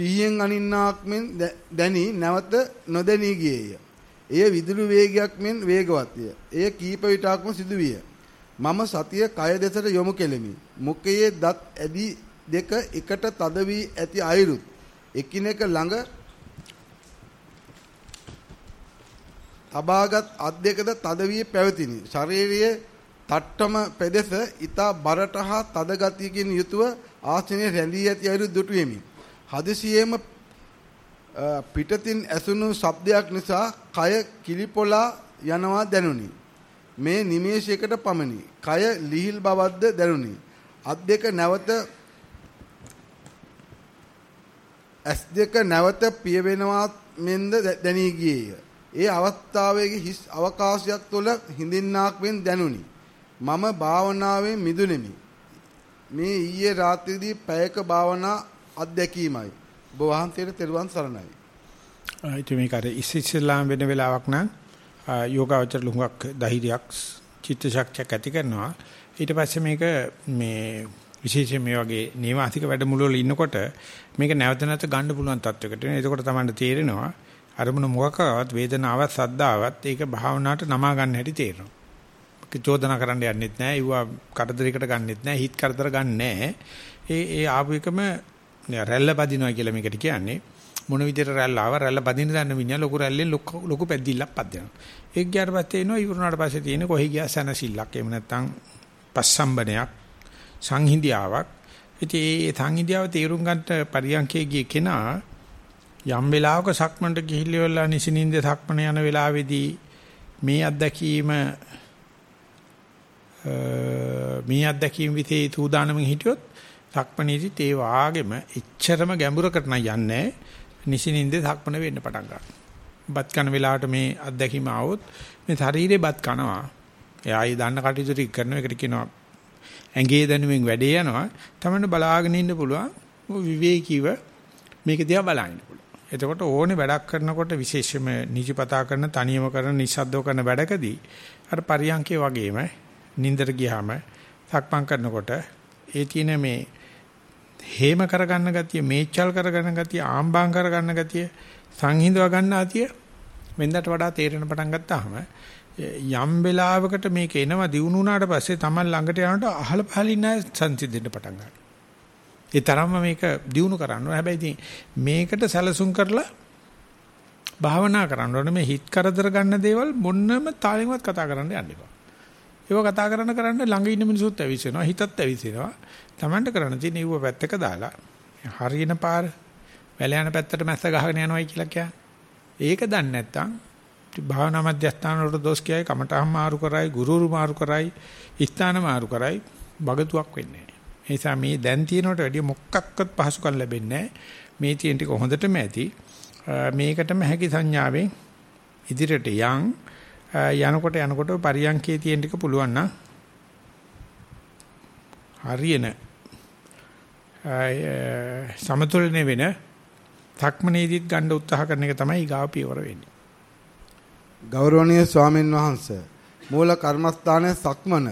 [SPEAKER 2] පීයෙන් අනින්නාක් මෙන් දැනි නැවත නොදැනී ගියේය. එය විදුලි වේගයක් මෙන් වේගවත්ය. එය කීප විටක්ම සිදුවිය. මම සතිය කය දෙසට යොමු කෙලෙමි. මුඛයේ දත් ඇදි දෙක එකට තද වී ඇති අයුරුත් එකිනෙක ළඟ තබාගත් අත් දෙකද තද වී පැවතිනි. ශාරීරියේ තට්ටම පෙදෙස ඊතා බරට හා තද ගතියකින් යුතුව ආසනයේ රැඳී ඇති අයුරු දුටුවෙමි. හදිසියෙම පිටතින් ඇසුණු ශබ්දයක් නිසා කය කිලිපොලා යනවා දැනුනි. මේ නිමේෂයකට පමණි. කය ලිහිල් බවක්ද දැනුනි. අත් දෙක නැවත ඇස් දෙක නැවත පියවෙනවා මෙන්ද දැනී ගියේය. ඒ අවස්ථාවේදී හිස් අවකාශයක් තුළ හිඳින්නාක් වෙන් දැනුනි. මම භාවනාවෙන් මිදුණෙමි. මේ ඊයේ රාත්‍රියේදී පැයක භාවනා අත්දැකීමයි. ඔබ වහන්සේට තෙරුවන් සරණයි.
[SPEAKER 1] ඒ මේක අර ඉස්සිස්ලාම් වෙන වෙලාවක් නම් යෝගාවචර ලුහුවක් ධෛර්යයක් චිත්ත ශක්තියක් ඇති කරනවා. ඊට පස්සේ මේක මේ විශේෂයෙන් මේ වගේ නේවාසික වැඩමුළු වල ඉන්නකොට මේක නැවත නැවත ගන්න පුළුවන් තත්වයකට එනවා. එතකොට තමයි තේරෙනවා අරමුණ මොකකවත් වේදනාවක් සද්දාවක් ඒක භාවනාවට නමා ගන්න හැටි තේරෙනවා. චෝදනා කරන්න යන්නෙත් නැහැ. ඒවා කරදරයකට ගන්නෙත් නැහැ. හිත කරදර ගන්න නැහැ. ඒ ඒ ආපු එකම රැල්ල පදිනවා කියලා මේකට කියන්නේ. මොන විදිහට රැල්ල ආව රැල්ල පදින්න දන්න මිනිහා ලොකු රැල්ලෙන් ලොකු පැද්දිල්ලක් පද්දනවා. ඒක ගියාට පස්සේ එනවා ඉවරනාට පස්සේ තියෙන කොහේ ගියා සනසිල්ලක්. එහෙම නැත්නම් පස්සම්බනයක් සංහිඳියාවක්. ඉතින් ඒ සංහිඳියාව තේරුම් ගන්නට පරියන්කේ ගිය කෙනා යම් වෙලාවක සක්මන්ට ගිහිල්ලා නිසිනින්ද සක්මන යන වෙලාවේදී මේ අත්දැකීම මේ අත්දැකීම් විතේ සූදානමින් හිටියොත් සක්මනේදිත් ඒ වාගෙම එච්චරම ගැඹුරකට නම් යන්නේ නිසිනින්ද සක්මන වෙන්න පටන් ගන්නවා. බත් කන වෙලාවට මේ අත්දැකීම આવොත් මේ ශරීරේ බත් කනවා. එයායි දන්න කටයුතු ටික කරන එකට කියනවා ඇඟේ දැනුමින් වැඩේ යනවා. තමන්න බලාගෙන ඉන්න පුළුවන්. විවේකීව මේක දිහා බලන්න පුළුවන්. එතකොට ඕනේ වැඩක් කරනකොට විශේෂයෙන්ම නිජපතා කරන තනියම කරන නිස්සද්දව කරන වැඩකදී අර පරියන්කේ වගේම නින්දර ගියාම සක්මන් කරනකොට ඒ තියෙන මේ හේම කරගන්න ගතිය, මේචල් කරගන්න ගතිය, ආම්බාම් කරගන්න ගතිය, සංහිඳව ගන්න ආතිය වෙනදට වඩා තේරෙන පටන් ගත්තාම යම් වෙලාවකට මේක එනවා දිනු වුණාට පස්සේ Taman ළඟට යනකොට අහල පහල ඉන්න සංසිද්ධෙන්න පටන් ගන්නවා. ඒ තරම්ම මේක දිනු කරන්න ඕන. හැබැයි ඉතින් මේකට සැලසුම් කරලා භාවනා කරන්න ඕනේ. මේ හිත කරදර ගන්න දේවල් මොන්නම තාලෙන්වත් කතා කරන්න යන්න එපා. ඒව කතා කරන කරන්න ළඟ ඉන්න මිනිසුත් ඇවිස්සෙනවා හිතත් ඇවිස්සෙනවා Tamanට කරන්න තියෙන ඊව පැත්තක දාලා හරියන පාර වැල යන පැත්තට මැස්ස ගහගෙන යනවායි කියලා කියන්නේ. ඒක දන්නේ නැත්නම් භාවනා මධ්‍යස්ථාන වලට දොස් කියයි කමටහම් මාරු කරයි ගුරුරු මාරු කරයි ස්ථාන මාරු කරයි බගතුවක් වෙන්නේ නැහැ. ඒ නිසා මේ දැන් තියෙනවට වැඩිය මොකක්වත් පහසුකම් ලැබෙන්නේ නැහැ. මේ තියෙන ටික හොඳටම ඇති. මේකටම හැකි සංඥාවෙන් ඉදිරියට යන් යනකොට යනකොට පරියන්කේ තියෙන ටික පුළුවන් නම් හරියන සමතුලනේ වෙන තක්මනේදිත් ගන්න උත්සාහ කරන එක තමයි ඊගාව පියවර වෙන්නේ.
[SPEAKER 2] ගෞරවනීය ස්වාමින් වහන්සේ මූල කර්මස්ථානයේ සක්මන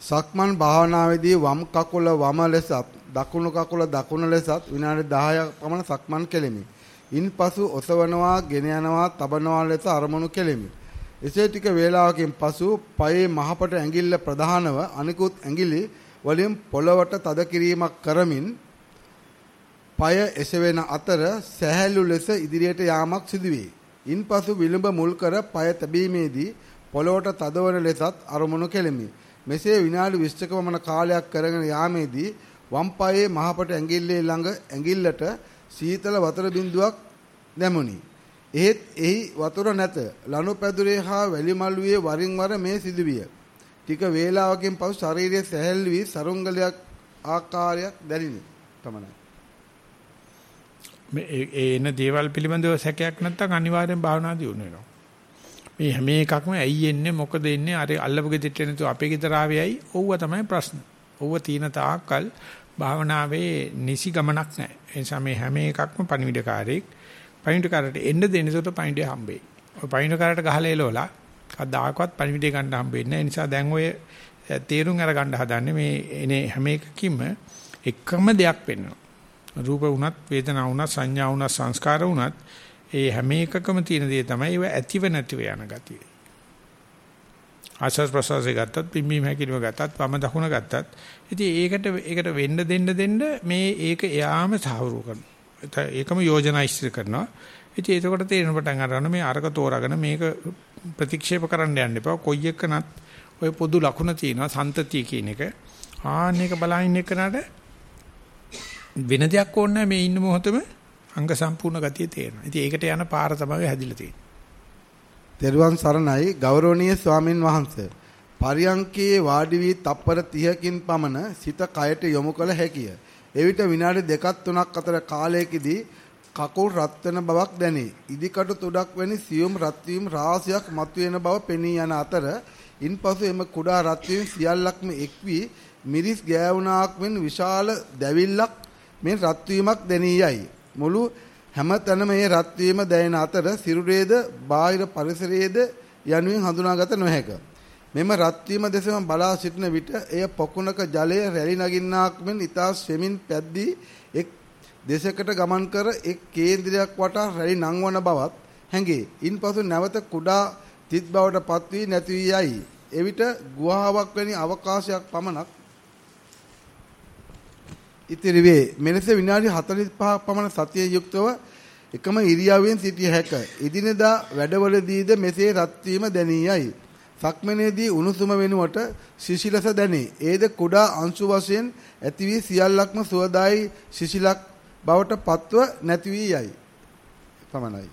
[SPEAKER 2] සක්මන් භාවනාවේදී වම් කකුල වම ලෙසත් දකුණු කකුල දකුණ ලෙසත් විනාඩි 10ක් පමණ සක්මන් කෙලිමි. ඉන්පසු ඔසවනවා, ගෙන යනවා, තබනවා ලෙස අරමුණු කෙලිමි. එසේ ටික වේලාවකින් පසු පයේ මහපට ඇඟිල්ල ප්‍රධානව අනිකුත් ඇඟිලි වලින් පොළවට තද කිරීමක් කරමින් পাය එසවෙන අතර සැහැල්ලු ලෙස ඉදිරියට යාමක් සිදුවේ. ඉන්පසු විලුඹ මුල් කර পায় තැබීමේදී පොළොවට තදවන ලෙසත් අරමුණු කෙලිමි. මෙසේ විනාඩි 20ක පමණ කාලයක් කරගෙන යාමේදී වම් පායේ මහපට ඇඟිල්ලේ ළඟ ඇඟිල්ලට සීතල වතුර බිඳුවක් දැමුනි. එහෙත් එහි වතුර නැත. ලනුපැදුරේ හා වැලිමල්ුවේ වරින් වර මේ සිදුවිය. ටික වේලාවකින් පසු ශරීරය සැහැල්ලු වී සරුංගලයක් ආකාරයක් දැරිණි. තමයි.
[SPEAKER 1] මේ එන දේවල් පිළිබඳව සැකයක් නැත්නම් අනිවාර්යෙන් භාවනා දියුණු වෙනවා. මේ හැම එකක්ම ඇයි එන්නේ මොකද එන්නේ අර අල්ලපු ගෙදරට එන තු අපේ ගෙදර ආවේයි ඕව තමයි ප්‍රශ්න. ඕව තීන තාක්කල් භාවනාවේ නිසි ගමනක් නැහැ. ඒ නිසා මේ හැම එකක්ම පණිවිඩකාරයෙක් පණිවිඩකාරට එන්න දෙන සොට පණිවිඩය හම්බෙයි. ඔය පණිවිඩකාරට ගහලා එලවලා කවදාකවත් පණිවිඩය ගන්න හම්බෙන්නේ නැහැ. ඒ නිසා දැන් ඔය තීරුම් අර ගන්න හදන්නේ මේ එනේ හැම එකකින්ම එකම දෙයක් වෙන්නවා. රූප වුණත් වේදනා වුණත් සංඥා වුණත් සංස්කාර වුණත් ඒ හැම එකකම තියෙන දේ තමයි ඒව ඇතිව නැතිව යන ගතිය. ආශස් ප්‍රසවාසය ගත්තත් පිම්බීම හැකිලිම ගත්තත් වම දකුණ ගත්තත් ඉතින් ඒකට ඒකට වෙන්න දෙන්න දෙන්න මේ ඒක එයාම සාහවරු කරනවා. ඒකම යෝජනා ඉස්තර කරනවා. ඉතින් ඒකට තේරෙන පටන් ගන්නවා මේ අරක තෝරාගෙන මේක ප්‍රතික්ෂේප කරන්න යන්න එපා. කොයි එකනත් ඔය පොදු ලකුණ තියෙනවා සන්තතිය කියන එක. ආන්න එක බලහින්න එකනට වෙන දෙයක් ඕනේ මේ ඉන්න මොහොතේම අංග සම්පූර්ණ ගතිය තේරෙනවා. ඉතින් ඒකට යන පාර තමයි හැදිලා තියෙන්නේ.
[SPEAKER 2] තෙරුවන් සරණයි ගෞරවනීය ස්වාමින් වහන්සේ. පරියංකේ වාඩි වී තප්පර 30කින් පමණ සිත කයට යොමු කළ හැකිය. එවිට විනාඩි දෙකක් තුනක් අතර කාලයකදී කකුල් රත් වෙන බවක් දැනේ. ඉදිකටු තුඩක් වැනි සියුම් රත් වීම රාශියක් මතුවෙන බව පෙනී යන අතර ඉන්පසු එම කුඩා රත් වීම සියල්ලක්ම එක් වී මිරිස් ගෑවුනාක් මෙන් විශාල දැවිල්ලක් මේ රත් වීමක් දැනී යයි. මුළු හැමතැනම මේ රත් වීම දැනෙන අතර සිරුරේද බාහිර පරිසරයේද යනුවෙන් හඳුනාගත නොහැක. මෙම රත් වීම දෙසම බලා සිටින විට එය පොකුණක ජලය රැලි නගින්නාක් මෙන් ඉතා ස්වෙමින් පැද්දී එක් දෙසකට ගමන් කර එක් කේන්ද්‍රයක් වටා රැලි නංවන බවත් හැඟේ. ඉන්පසු නැවත කුඩා තිත් බවට පත් වී නැති වී යයි. එවිට ගුහාවක් වැනි අවකාශයක් පමණක් ඉතිරි වේ. මෙලෙස විනාඩි 45ක් පමණ සතිය යුක්තව එකම ඉරියව්වෙන් සිටිය හැක. ඉදිනදා වැඩවලදීද මෙසේ රත් වීම දැනියයි. සක්මනේදී උණුසුම වෙනුවට සිසිලස දැනේ. ඒද කුඩා අංශු වශයෙන් ඇති වී සියල්ලක්ම සුවදායි සිසිලක් බවට පත්ව නැති වී යයි. පමණයි.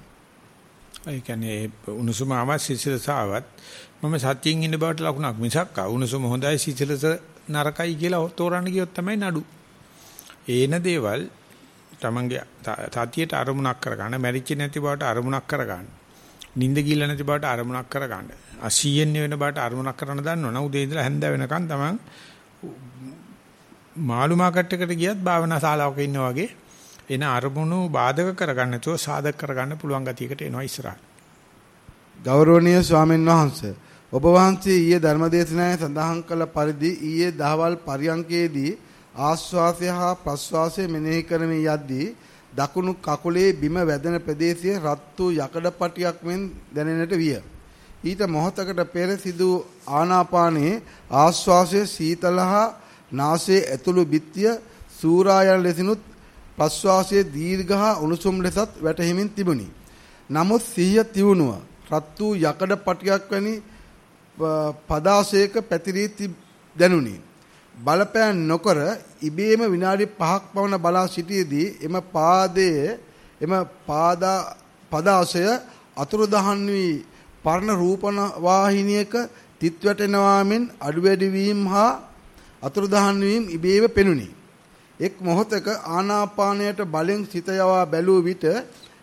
[SPEAKER 1] ඒ කියන්නේ උණුසුම ආවත් සිසිලස ආවත් මම සත්‍යයෙන් ඉන්න බවට ලකුණක් මිසක් උණුසුම හොඳයි සිසිලස නරකයි කියලා තෝරන්න ගියොත් තමයි නඩු. ඒන දේවල් තමන්ගේ සතියට අරමුණක් කරගන්න, මැරිච්ච නැති බවට අරමුණක් කරගන්න. නිින්ද ගිල්ල නැති බවට අරමුණක් කරගන්න. අසීයෙන් වෙන බවට අරමුණක් කරන්න දන්නවනම් උදේ ඉඳලා හැන්ද වෙනකන් තමන් මාළු මාකට් එකට ගියත් භාවනා ශාලාවක ඉන්නා වගේ එන අරමුණු බාධක කරගන්න නැතුව සාධක කරගන්න පුළුවන් ගතියකට එනවා ඉස්සරහට.
[SPEAKER 2] ගෞරවනීය ස්වාමීන් වහන්සේ ඔබ වහන්සේ ඊයේ ධර්මදේශනාවේ සඳහන් කළ පරිදි ඊයේ දහවල් පරියන්කේදී ආශ්වාසය හා ප්‍රශ්වාසය මෙනෙහි කරමින් යද්දී දකුණු කකුලේ බිම වැදෙන ප්‍රදේශයේ රත් වූ යකඩ පටියක් මෙන් දැනෙන්නට විය. ඊට මොහොතකට පෙර සිදු ආනාපානයේ ආශ්වාසය සීතල හා නාසයේ ඇතුළු බිත්තිය සූරායන ලෙසිනුත් ප්‍රශ්වාසයේ දීර්ඝ හා උණුසුම් ලෙසත් වැටහෙමින් තිබුණි. නමුත් සිහිය තියුණුව රත් වූ යකඩ පටියක් වැනි පදාශයක පැතිරී දැනුනි. බලපෑම් නොකර ඉබේම විනාඩි 5ක් පමණ බලා සිටියේදී එම පාදයේ එම පාදා පදාශය අතුරුදහන් වී පර්ණ රූපන වාහිනියක තිත් වැටෙනවා මෙන් අඩු වැඩි වීම හා අතුරුදහන් වීම ඉබේම පෙනුනි. එක් මොහොතක ආනාපානයට බලෙන් සිත යවා බැලූ විට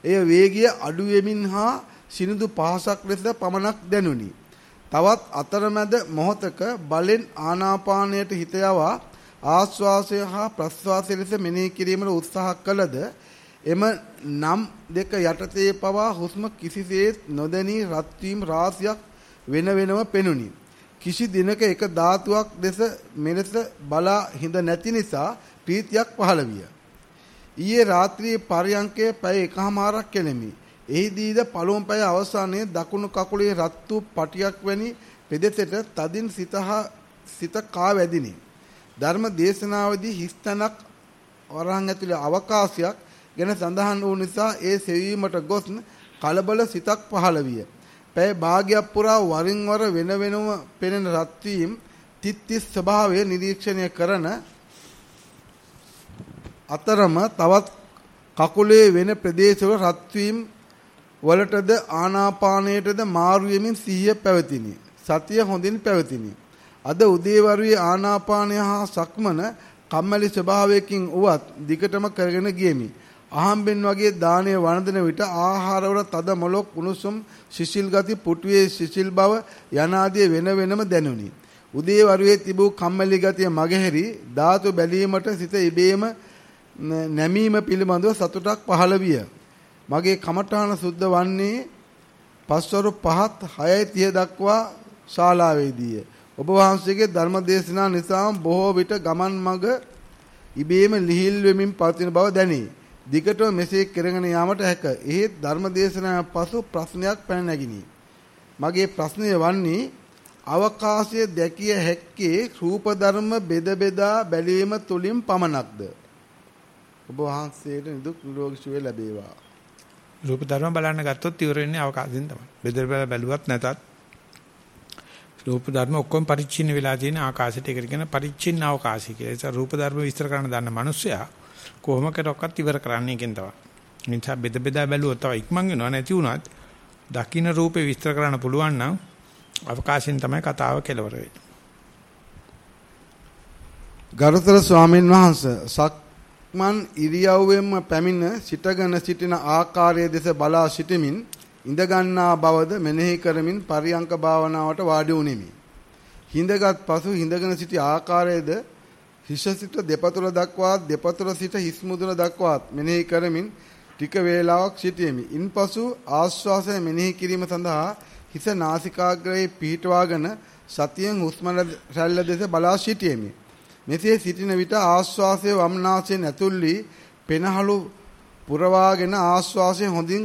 [SPEAKER 2] එය වේගය අඩු වෙමින් හා සිනිඳු පහසක් ලෙස පමණක් දැනුනි. තවත් අතරමැද මොහොතක බලෙන් ආනාපානයට හිත යවා ආශ්වාසය හා ප්‍රශ්වාසය ලෙස මෙනෙහි කිරීමට උත්සාහ කළද එම නම් දෙක යටතේ පවා හුස්ම කිසිසේත් නොදැනී රත් වීම රාශියක් වෙන වෙනම පෙනුනි. කිසි දිනක එක ධාතුවක් දෙස මෙලෙස බලා හිඳ නැති නිසා ප්‍රීතියක් පහළ විය. ඊයේ රාත්‍රියේ පරයන්කේ පැය එකහමාරක් කෙලෙමි. එහිදීද පළමුව පැය අවසානයේ දකුණු කකුලේ රත් වූ පටියක් වැනි පෙදෙසට තදින් සිතහ සිත කා වැදිනි. ධර්ම දේශනාවේදී හිස්තනක් වරහන් ඇතුලේ අවකාශයක් ගැන සඳහන් වූ නිසා ඒ සෙවීමට ගොස් කලබල සිතක් පහළ විය. පැය භාගයක් පුරා වරින් වර වෙන වෙනම පෙනෙන රත් වීම තිත්තිස් ස්වභාවය නිරීක්ෂණය කරන අතරම තවත් කකුලේ වෙන ප්‍රදේශවල රත් වීම වලටද ආනාපානයටද මාරු වෙමින් සිහිය පැවතිනි. සතිය හොඳින් පැවතිනි. අද උදේවරුේ ආනාපානය හා සක්මන කම්මැලි ස්වභාවයකින් උවත් දිගටම කරගෙන ගියමි. අහම්බෙන් වගේ දාණය වළඳන විට ආහාරවල තද මොලොක් උණුසුම් සිසිල් ගති පුටුවේ සිසිල් බව යනාදී වෙන වෙනම දැනුනි. උදේවරුේ තිබූ කම්මැලි ගතිය මගහැරි ධාතු බැලීමට සිත ඉබේම නැමීම පිළිබඳව සතුටක් පහළ විය. මගේ කමඨාන සුද්ධ වන්නේ පස්වරු 5ත් 6:30 දක්වා ශාලාවේදීය. ඔබ වහන්සේගේ ධර්ම දේශනා නිසා බොහෝ විට ගමන් මඟ ඉබේම ලිහිල් වෙමින් පවතින බව දැනේ. දිගටම මෙසේ කරගෙන යාමට හැක. එහෙත් ධර්ම දේශනාවෙන් පසු ප්‍රශ්නයක් පැන නැගිනි. මගේ ප්‍රශ්නය වන්නේ අවකාශය දැකිය හැක්කේ රූප ධර්ම බෙද බෙදා බැලීම තුලින් පමණක්ද? ඔබ වහන්සේට නිදුක් නිරෝගී සුවය ලැබේවා.
[SPEAKER 1] රූප ධර්ම බලන්න ගත්තොත් ඉවර වෙන්නේ අවකාශයෙන් තමයි. බෙදර බැලුවත් නැතත් රූප ධර්ම ඔක්කොම පරිච්ඡින්න වෙලා තියෙන ආකාශයට ඒකට කියන පරිච්ඡින්න අවකාශය කියලා. ඒ රූප ධර්ම විස්තර කරන්න දන්න මිනිස්සයා කොහොම කරොක්වත් ඉවර කරන්නේ එකෙන් තමයි. නිසා බෙද බෙදා බැලුවොත් තව ඉක්මන් වෙනවා නැති වුණත් දකින්න රූපේ විස්තර කරන්න පුළුවන් නම් අවකාශයෙන් තමයි කතාව කෙලවර වෙන්නේ.
[SPEAKER 2] ගරුතර ස්වාමීන් වහන්සේ සක් මන් ඉරියව්වෙන්ම පැමිණ සිටගෙන සිටින ආකාරය දෙස බලා සිටමින් ඉඳ ගන්නා බවද මෙනෙහි කරමින් පරියංක භාවනාවට වාඩි වුනිමි. හිඳගත් පසු හිඳගෙන සිටි ආකාරයේද හිස සිට දෙපතුල දක්වාත් දෙපතුල සිට හිස් මුදුන දක්වාත් මෙනෙහි කරමින් ටික වේලාවක් සිටියෙමි. ඉන්පසු ආශ්වාසය මෙනෙහි කිරීම සඳහා හිස නාසිකාග්‍රයේ පිහිටවාගෙන සතියෙන් හුස්ම රැල්ල දෙස බලා සිටියෙමි. මෙසේ සිටින විට ආශ්වාසය වම්නාසයෙන් ඇතුල් වී පෙනහළු පුරවාගෙන ආශ්වාසය හොඳින්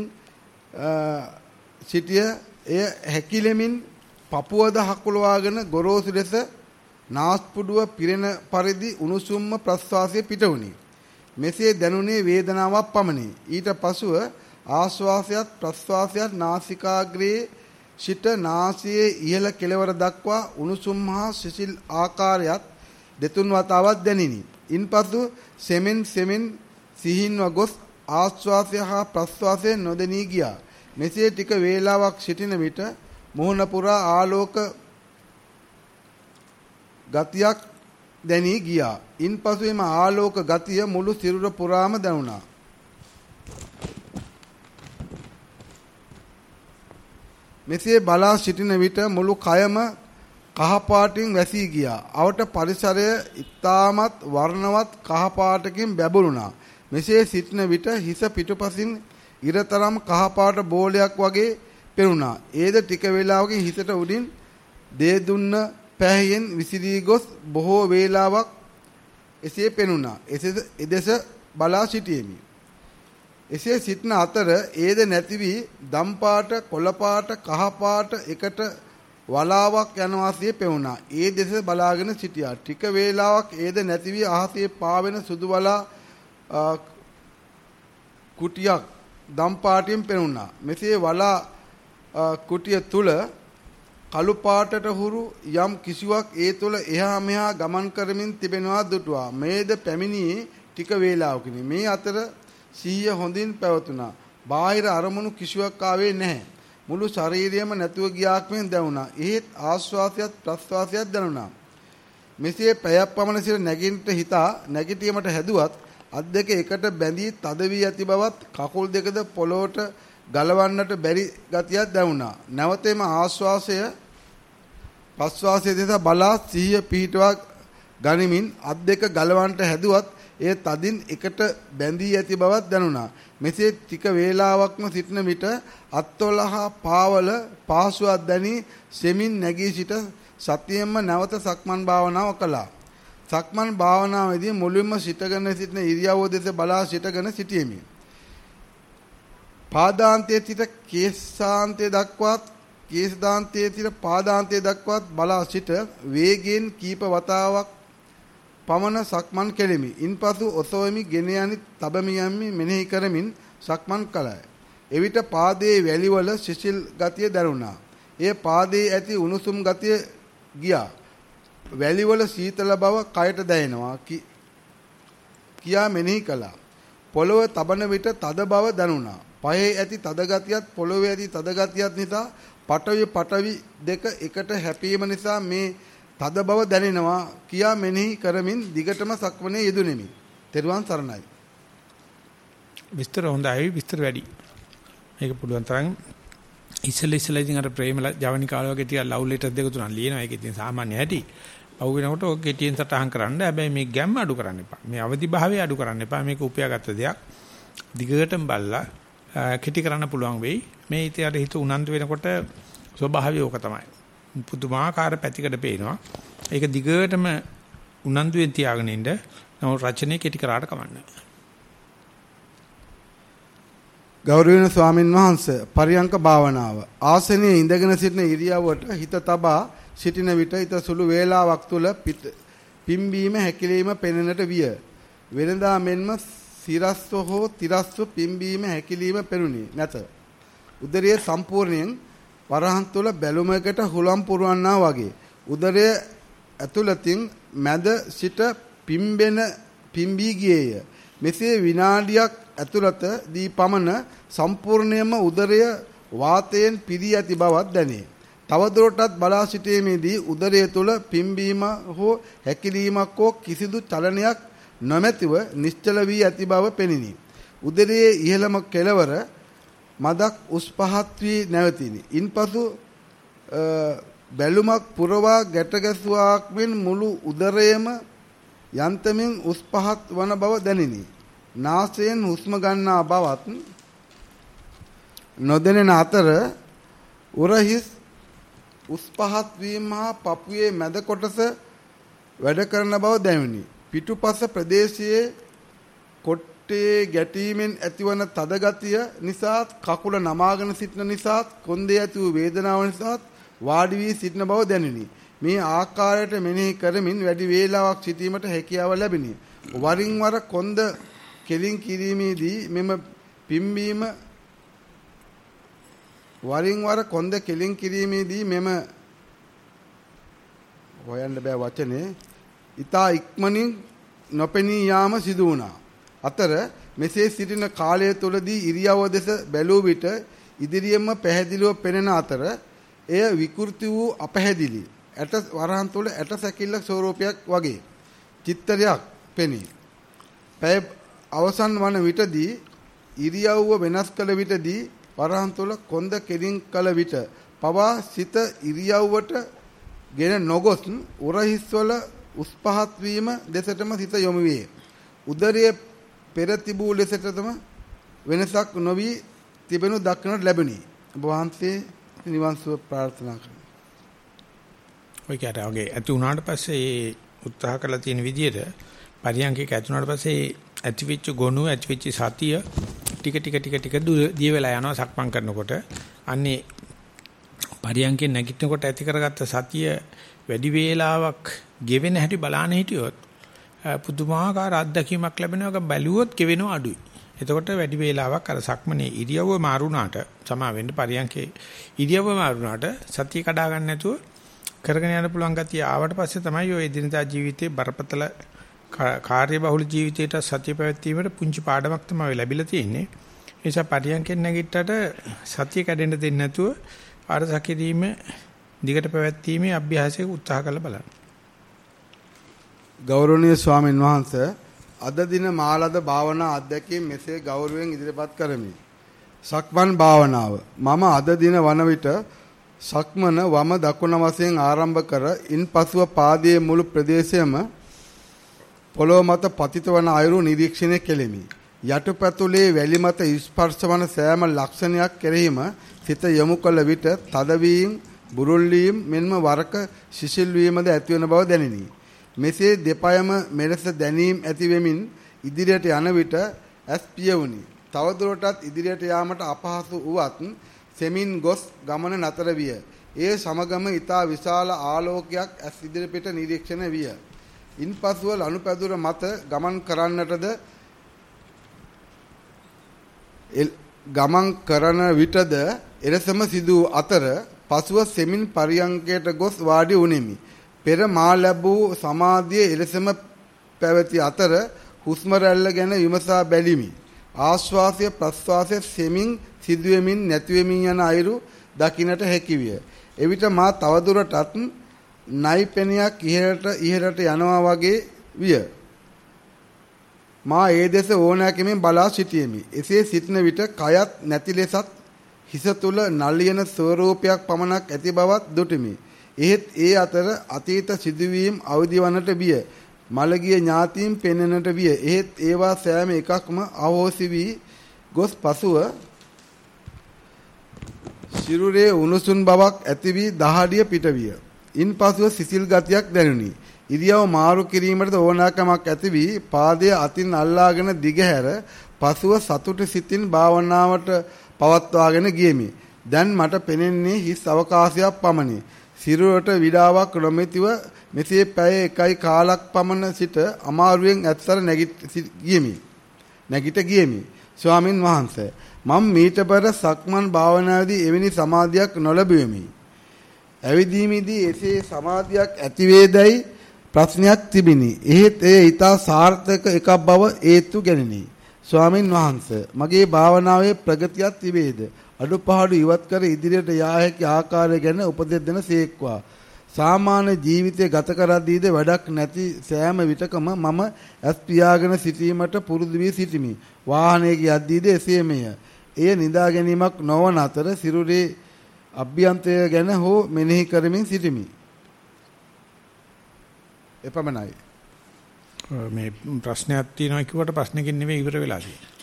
[SPEAKER 2] සිටිය එය හැකිලෙමින් පපුවද හකුලවාගෙන ගොරෝසු ලෙස නාස්පුඩුව පිරෙන පරිදි උණුසුම්ම ප්‍රස්වාසය පිටවුනි. මෙසේ දැනුනේ වේදනාවක් පමණි. ඊට පසුව ආශ්වාසයත් ප්‍රස්වාසයත් නාසිකාග්‍රයේ සිට නාසයේ ඉහළ කෙළවර දක්වා උණුසුම් හා සිසිල් ආකාරයත් දෙතුන් වතාවක් දැනිනි. ඉන්පසු සෙමෙන් සෙමෙන් සිහින්ව ගොස් ආශ්වාසය හා ප්‍රශ්වාසය නොදෙනී ගියා. මෙසේ ටික වේලාවක් සිටින විට මොහොන පුරා ආලෝක ගතියක් දැනී ගියා. ඉන්පසු එම ආලෝක ගතිය මුළු සිරුර පුරාම දැනුණා. මෙසේ බලා සිටින විට මුළු කයම කහපාටින් වැසී ගියා. අවට පරිසරය ඉතාමත් වර්ණවත් කහපාටකින් බැබළුණා. මෙසේ සිටින විට හිස පිටුපසින් ඉරතරම් කහපාට බෝලයක් වගේ පෙනුණා. ඒද ටික වේලාවකින් හිසට උඩින් දේ දුන්න පැහැයෙන් විසිරී ගොස් බොහෝ වේලාවක් එසේ පෙනුණා. එදෙස බලා සිටියෙමි. එසේ සිටන අතර ඒද නැති වී දම් පාට, කොළ පාට, කහ පාට එකට වලාවක් යන වාසිය පෙවුණා. ඒ දෙස බලාගෙන සිටියා. ටික වේලාවක් ඒද නැති වී අහසේ පාවෙන සුදු වලා කුටියක් දම් පාටියෙන් පෙනුණා. මෙසේ වලා කුටිය තුල කළු පාටට හුරු යම් කිසිවක් ඒ තුල එහා මෙහා ගමන් කරමින් තිබෙනවා දුටුවා. මේද පැමිණියේ ටික වේලාවකින්. මේ අතර සිහිය හොඳින් පැවතුණා. බාහිර අරමුණු කිසිවක් ආවේ නැහැ. මුළු ශරීරයම නැතුව ගියාක් මෙන් දැනුණා. එහෙත් ආශ්වාසයත් ප්‍රශ්වාසයත් දැනුණා. මෙසේ පැයක් පමණ සිට නැගින්ට හිතා නැගිටීමට හැදුවත් අත් දෙක එකට බැඳී තද වී ඇති බවත් කකුල් දෙකද පොළොවට ගලවන්නට බැරි ගතියක් දැනුණා. නැවතෙම ආශ්වාසය ප්‍රශ්වාසය දෙස බලා සිහිය පිහිටවා ගනිමින් අත් දෙක ගලවන්නට හැදුවත් එය තදින් එකට බැඳී ඇති බවක් දැනුණා. මෙසේ ටික වේලාවක්ම සිටින විට අත්වල හා පාවල පාසුවක් දැනි සෙමින් නැගී සිට සතියෙන්ම නැවත සක්මන් භාවනාව කළා. සක්මන් භාවනාවේදී මුලින්ම සිටගෙන සිටින ඉරියව්ව දෙස බලා සිටගෙන සිටියෙමි. පාදාන්තයේ සිට කේසාන්තයේ දක්වාත් කේසදාන්තයේ සිට පාදාන්තයේ දක්වාත් බලා සිට වේගයෙන් කීප වතාවක් පමණ සක්මන් කෙලිමි. ඉන්පසු ඔසවමි, ගෙන යනි, තබමි යම්මි මෙනෙහි කරමින් සක්මන් කළා. එවිට පාදයේ වැලිවල සිසිල් ගතිය දැනුණා. එය පාදයේ ඇති උණුසුම් ගතිය ගියා. වැලිවල සීතල බව කයට දැනෙනවා කියා මෙනෙහි කළා. පොළව තබන විට තද බව දැනුණා. පහේ ඇති තද ගතියත් පොළවේ ඇති තද ගතියත් නිසා පටවි පටවි දෙක එකට හැපීම නිසා මේ තද බව දැනෙනවා කියා මෙනෙහි කරමින් දිගටම සක්මනේ යෙදුණෙමි. තෙරුවන් සරණයි.
[SPEAKER 1] විස්තර හොඳයි විස්තර වැඩි. මේක පුළුවන් තරම් ඉස්සෙල්ල ඉස්සෙල්ල ඉතින් අර ප්‍රේම ජවනිකාල වගේ තියා ලව් ලෙටර් දෙක තුනක් ලියනවා. ඒක ඉතින් සාමාන්‍ය හැටි. පහු වෙනකොට ඔය කෙටියෙන් සටහන් කරන්න. හැබැයි මේ ගැම්ම අඩු කරන්න එපා. මේ අවදි භාවය අඩු කරන්න එපා. මේක උපයාගත්ත දෙයක්. දිගටම බල්ලා කෙටි කරන්න පුළුවන් වෙයි. මේ ඉතින් අර හිත උනන්දු වෙනකොට ස්වභාවය ඕක තමයි. පුදුමාකාර පැතිකඩ පේනවා. ඒක දිගටම උනන්දුවෙන් තියාගෙන ඉන්න. නමුත් රචනයේ කෙටි කරාට කමන්නේ.
[SPEAKER 2] ගෞරවනීය ස්වාමින් වහන්සේ පරියංක භාවනාව ආසනයේ ඉඳගෙන සිටින ඉරියව්වට හිත තබා සිටින විට ඊට සුළු වේලාවක් තුල පිම්බීම හැකිලිම පෙනෙනට විය. වෙනදා මෙන්ම සිරස්ව හෝ තිරස්ව පිම්බීම හැකිලිම පෙනුනි නැත. උදරයේ සම්පූර්ණයෙන් වරහන් තුල බැලුමකට හුලම් පුරවන්නා වගේ. උදරය ඇතුළතින් මැද සිට පිම්බෙන පිම්බී ගියේය. මෙසේ විනාඩියක් ඇතුළත දී පමණ සම්පූර්ණයෙන්ම උදරය වාතයෙන් පිරී ඇති බවක් දැනේ. තවදුරටත් බලා සිටීමේදී උදරය තුල පිම්බීම හෝ හැකිලීමක් හෝ කිසිදු චලනයක් නොමැතිව නිශ්චල වී ඇති බව පෙනිනි. උදරයේ ඉහළම කෙළවර මදක් උස් පහත් වී නැවතිනි. ඉන්පසු බැලුමක් පුරවා ගැට ගැසුවාක් මෙන් මුළු උදරයම යන්තමින් උස් පහත් වන බව දැනිනි. නාසයෙන් හුස්ම ගන්නා බවත් නොදැනෙන අතර උරහිස් උස් පහත් වීම හා පපුවේ මැද කොටස වැඩ කරන බව දැනුනි. පිටුපස ප්‍රදේශයේ කොට්ටේ ගැටීමෙන් ඇතිවන තද ගතිය නිසාත් කකුල නමාගෙන සිටින නිසාත් කොන්දේ ඇති වූ වේදනාව නිසාත් වාඩි වී සිටින බව දැනුනි. මේ ආකාරයට මෙනෙහි කරමින් වැඩි වේලාවක් සිටීමට හැකියාව ලැබිනි. වරින් වර කොන්ද කෙලින් කිරීමේදී මෙම පිම්බීම වරින් වර කොන්ද කෙලින් කිරීමේදී මෙම හොයන්න බෑ වචනේ ඊතා ඉක්මනින් නොපෙනී යාම සිදු වුණා. අතර මෙසේ සිටින කාලය තුලදී ඉරියව්ව දෙස බැලූ විට ඉදිරියෙන්ම පැහැදිලිව පෙනෙන අතර එය විකෘති වූ අපැහැදිලි ඇට වරහන් තුල ඇට සැකිල්ල ස්වරූපයක් වගේ චිත්‍රයක් පෙනේ. පැය අවසන් වන විටදී ඉරියව්ව වෙනස් කළ විටදී වරහන් තුල කොන්ද කෙලින් කළ විට පවා සිත ඉරියව්වට ගෙන නොගොස් උරහිස්වල උස් පහත් වීම දෙසටම සිත යොමු වේ. උදරයේ පෙර තිබූ ලෙසටම වෙනසක් නොවි තිබෙනු දක්නට ලැබුණි. ඔබ වහන්සේ නිවන් සුව ප්‍රාර්ථනා කරමි.
[SPEAKER 1] ඔය කැට වගේ ඇති වුණාට පස්සේ උත්සාහ කරලා තියෙන විදිහට පරියන්කේක ඇති වුණාට පස්සේ ඇතිවිච්ච ගොනු ඇතිවිච්ච සතිය ටික ටික ටික ටික දිය වෙලා යනවා සක්මන් කරනකොට අන්නේ පරියන්කේ නැගිටිනකොට ඇති කරගත්ත සතිය වැඩි වේලාවක් ගෙවෙන හැටි බලාන හිටියොත් පුදුමාකාර අත්දැකීමක් ලැබෙනවා බැලුවොත් කෙවෙනව අඩුයි. එතකොට වැඩි වේලාවක් අර සක්මනේ ඉරියව්ව මාරුණාට සමා වෙන්න පරියන්කේ ඉරියව්ව මාරුණාට සතිය කඩා ගන්න නැතුව කරගෙන යන්න පුළුවන් ගතිය ආවට පස්සේ තමයි ඔය එදිනදා ජීවිතේ බරපතල කාර්යබහුල ජීවිතයට සතිය පැවැත්වීමට පුංචි පාඩමක් තමයි ලැබිලා තියෙන්නේ. ඒ නිසා පරියන්කෙන් නැගිට්ටට සතිය කැඩෙන්න දෙන්නේ නැතුව අර සැකීම දිගට පැවැත්වීමේ අභ්‍යාසයක උත්සාහ කරලා බලන්න.
[SPEAKER 2] ගෞරවනීය ස්වාමීන් වහන්සේ අද දින මාලද භාවනා අධ්‍යක්ෂින් මෙසේ ගෞරවයෙන් ඉදිරිපත් කරමි. සක්මන් භාවනාව මම අද දින වන විට සක්මන වම දකුණ වශයෙන් ආරම්භ කර ඉන්පසුව පාදයේ මුළු ප්‍රදේශයම පොළොව මත පතිත වන අයුරු නිරීක්ෂණය කෙලිමි. යටපැතුලේ වැලි මත ස්පර්ශ වන සෑම ලක්ෂණයක් කෙරෙහිම සිත යොමු කළ විට තදවීම, බුරුල් වීම මෙන්ම වරක සිසිල් වීමද ඇතිවන බව දැනිනි. මෙසේ දෙපයම මෙලෙස දැනීම ඇති වෙමින් ඉදිරියට යන විට ඇස් පියවුනි. තවදුරටත් ඉදිරියට යාමට අපහසු වුවත් සෙමින් ගොස් ගමන නතර විය. ඒ සමගම ඊතා විශාල ආලෝකයක් ඇස් ඉදිරිපිට නිරීක්ෂණය විය. ඉන්පසුව ලනුපැදුර මත ගමන් කරන්නටද ගමන් කරන විටද එලෙසම සිදු අතර පසුව සෙමින් පරියංකයට ගොස් වාඩි වුනිමි. පෙර මා ලැබූ සමාධිය එලෙසම පැවති අතර හුස්ම රැල්ල ගැන විමසා බැලිමි. ආශ්වාසය ප්‍රශ්වාසය සෙමින් සිදුවෙමින් නැතිවෙමින් යන අයුරු දකින්නට හැකිවිය. එවිට මා තවදුරටත් නයිපෙනියක් ඉහළට ඉහළට යනවා වගේ විය. මා ඒ දෙස ඕනෑකමින් බලා සිටියෙමි. එසේ සිටින විට කයත් නැති ලෙසත් හිස තුල නලියන ස්වරූපයක් පමණක් ඇති බවත් දුටිමි. එහෙත් ඒ අතර අතීත සිදුවීම් අවදි වන්නට බිය. මළගිය ඥාතීන් පෙනෙන්නට විය. එහෙත් ඒවා සෑම එකක්ම අවෝසි වී ගොස් පසුව සිරුරේ උණුසුම් බවක් ඇති වී දහඩිය පිට විය. ඉන්පසුව සිසිල් ගතියක් දැනුනි. ඉරියව් මාරු කිරීමට ඕනෑකමක් ඇති වී පාදය අතින් අල්ලාගෙන දිගහැර පසුව සතුට සිතින් භාවනාවට පවත්වාගෙන ගියමි. දැන් මට පෙනෙන්නේ හිස් අවකාශයක් පමණි. සිරුරට විඩාවක් නොමැතිව මෙසේ පැය එකයි කාලක් පමණ සිට අමාරුවෙන් ඇත්තර නැගිට ගියමි. නැගිට ගියමි. ස්වාමින් වහන්සේ මම මීට පෙර සක්මන් භාවනාවේදී එවැනි සමාධියක් නොලැබුවෙමි. ඇවිදීමේදී එසේ සමාධියක් ඇතිවේදයි ප්‍රශ්නයක් තිබිනි. එහෙත් එය ඊටා සාර්ථක එකක් බව හේතු ගැනිනි. ස්වාමින් වහන්සේ මගේ භාවනාවේ ප්‍රගතියක් තිබේද? අඩුපාඩු ඉවත් කර ඉදිරියට යා හැකි ආකාරය ගැන උපදෙස් දෙන සේක්වා. සාමාන්‍ය ජීවිතය ගත කරද්දීද වැඩක් නැති සෑම විටකම මම ඇස් පියාගෙන සිටීමට පුරුදු වී සිටිමි. වාහනයක යද්දීද එසේමය. එය නිදා ගැනීමක් නොවන අතර සිරුරේ අභ්‍යන්තරය ගැන හෝ මෙනෙහි කරමින් සිටිමි. එපමණයි.
[SPEAKER 1] මේ ප්‍රශ්නයක් තියෙනවා කිව්වට ප්‍රශ්නකින් නෙවෙයි ඉවර වෙලා තියෙන්නේ.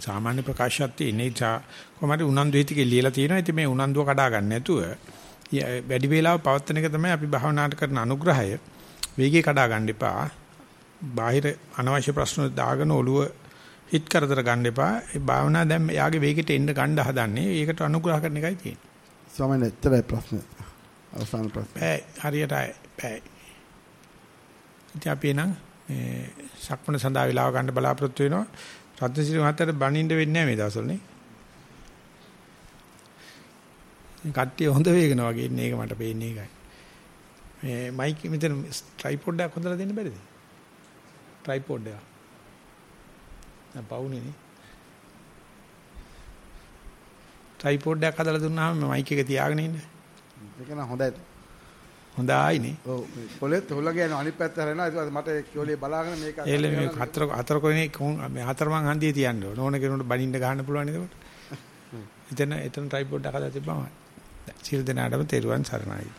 [SPEAKER 1] සාමාන්‍ය ප්‍රකාශයක් තියෙන නිසා කොහමද උනන්දු හිතේ ලියලා තියෙනවා. ඉතින් මේ උනන්දුව කඩා ගන්න නැතුව වැඩි වේලාව පවත්වන එක තමයි අපි භාවනාට කරන අනුග්‍රහය. වේගය කඩා ගන්න එපා. බාහිර අනවශ්‍ය ප්‍රශ්න දාගෙන ඔළුව හිට කරදර ගන්න එපා. ඒ භාවනා දැන් යාගේ වේගෙට එන්න ගන්න හදන්නේ. ඒකට අනුග්‍රහ කරන එකයි තියෙන්නේ.
[SPEAKER 2] ස්වාමීන් එච්චරයි ප්‍රශ්න. අවසාන ප්‍රශ්න.
[SPEAKER 1] බෑ හරියට බෑ. ඉතින් අපි එනම් මේ සක්මණ සඳහා වෙලාව ගන්න බලාපොරොත්තු වෙනවා. රත්නසිරි මහත්තයාට බනින්න වෙන්නේ නැහැ මේ දවස්වල නේ. කට්ටිය හොඳ වේගන වගේ ඉන්නේ ඒක මට පේන්නේ ඒකයි. මේ මයික් මෙතන ට්‍රයිපෝඩ් එකක් හොදලා දෙන්න බැරිද? ට්‍රයිපෝඩ් එක. දැන් පවුනේ නේ. ට්‍රයිපෝඩ් එකක් හදලා දුන්නාම මයික් එක තියාගෙන ඉන්න.
[SPEAKER 2] ඒක නම් හොඳයි.
[SPEAKER 1] හොඳයිනේ.
[SPEAKER 2] ඔව් පොලෙත් හොල්ලගේ යන අනිත් පැත්ත හැරෙනවා. ඒක මට කියෝලේ බලාගෙන මේක
[SPEAKER 1] එළ මේ හතර හතර කොනේ මේ හතරමං හන්දියේ තියන්න ඕන. ඕන කෙනෙකුට බනින්න ගන්න පුළුවන් ඒකට? එතන එතන ට්‍රයිපෝඩ් එක හදලා තිබ්බම. සිල් දෙනාටම තෙරුවන් සරණයි.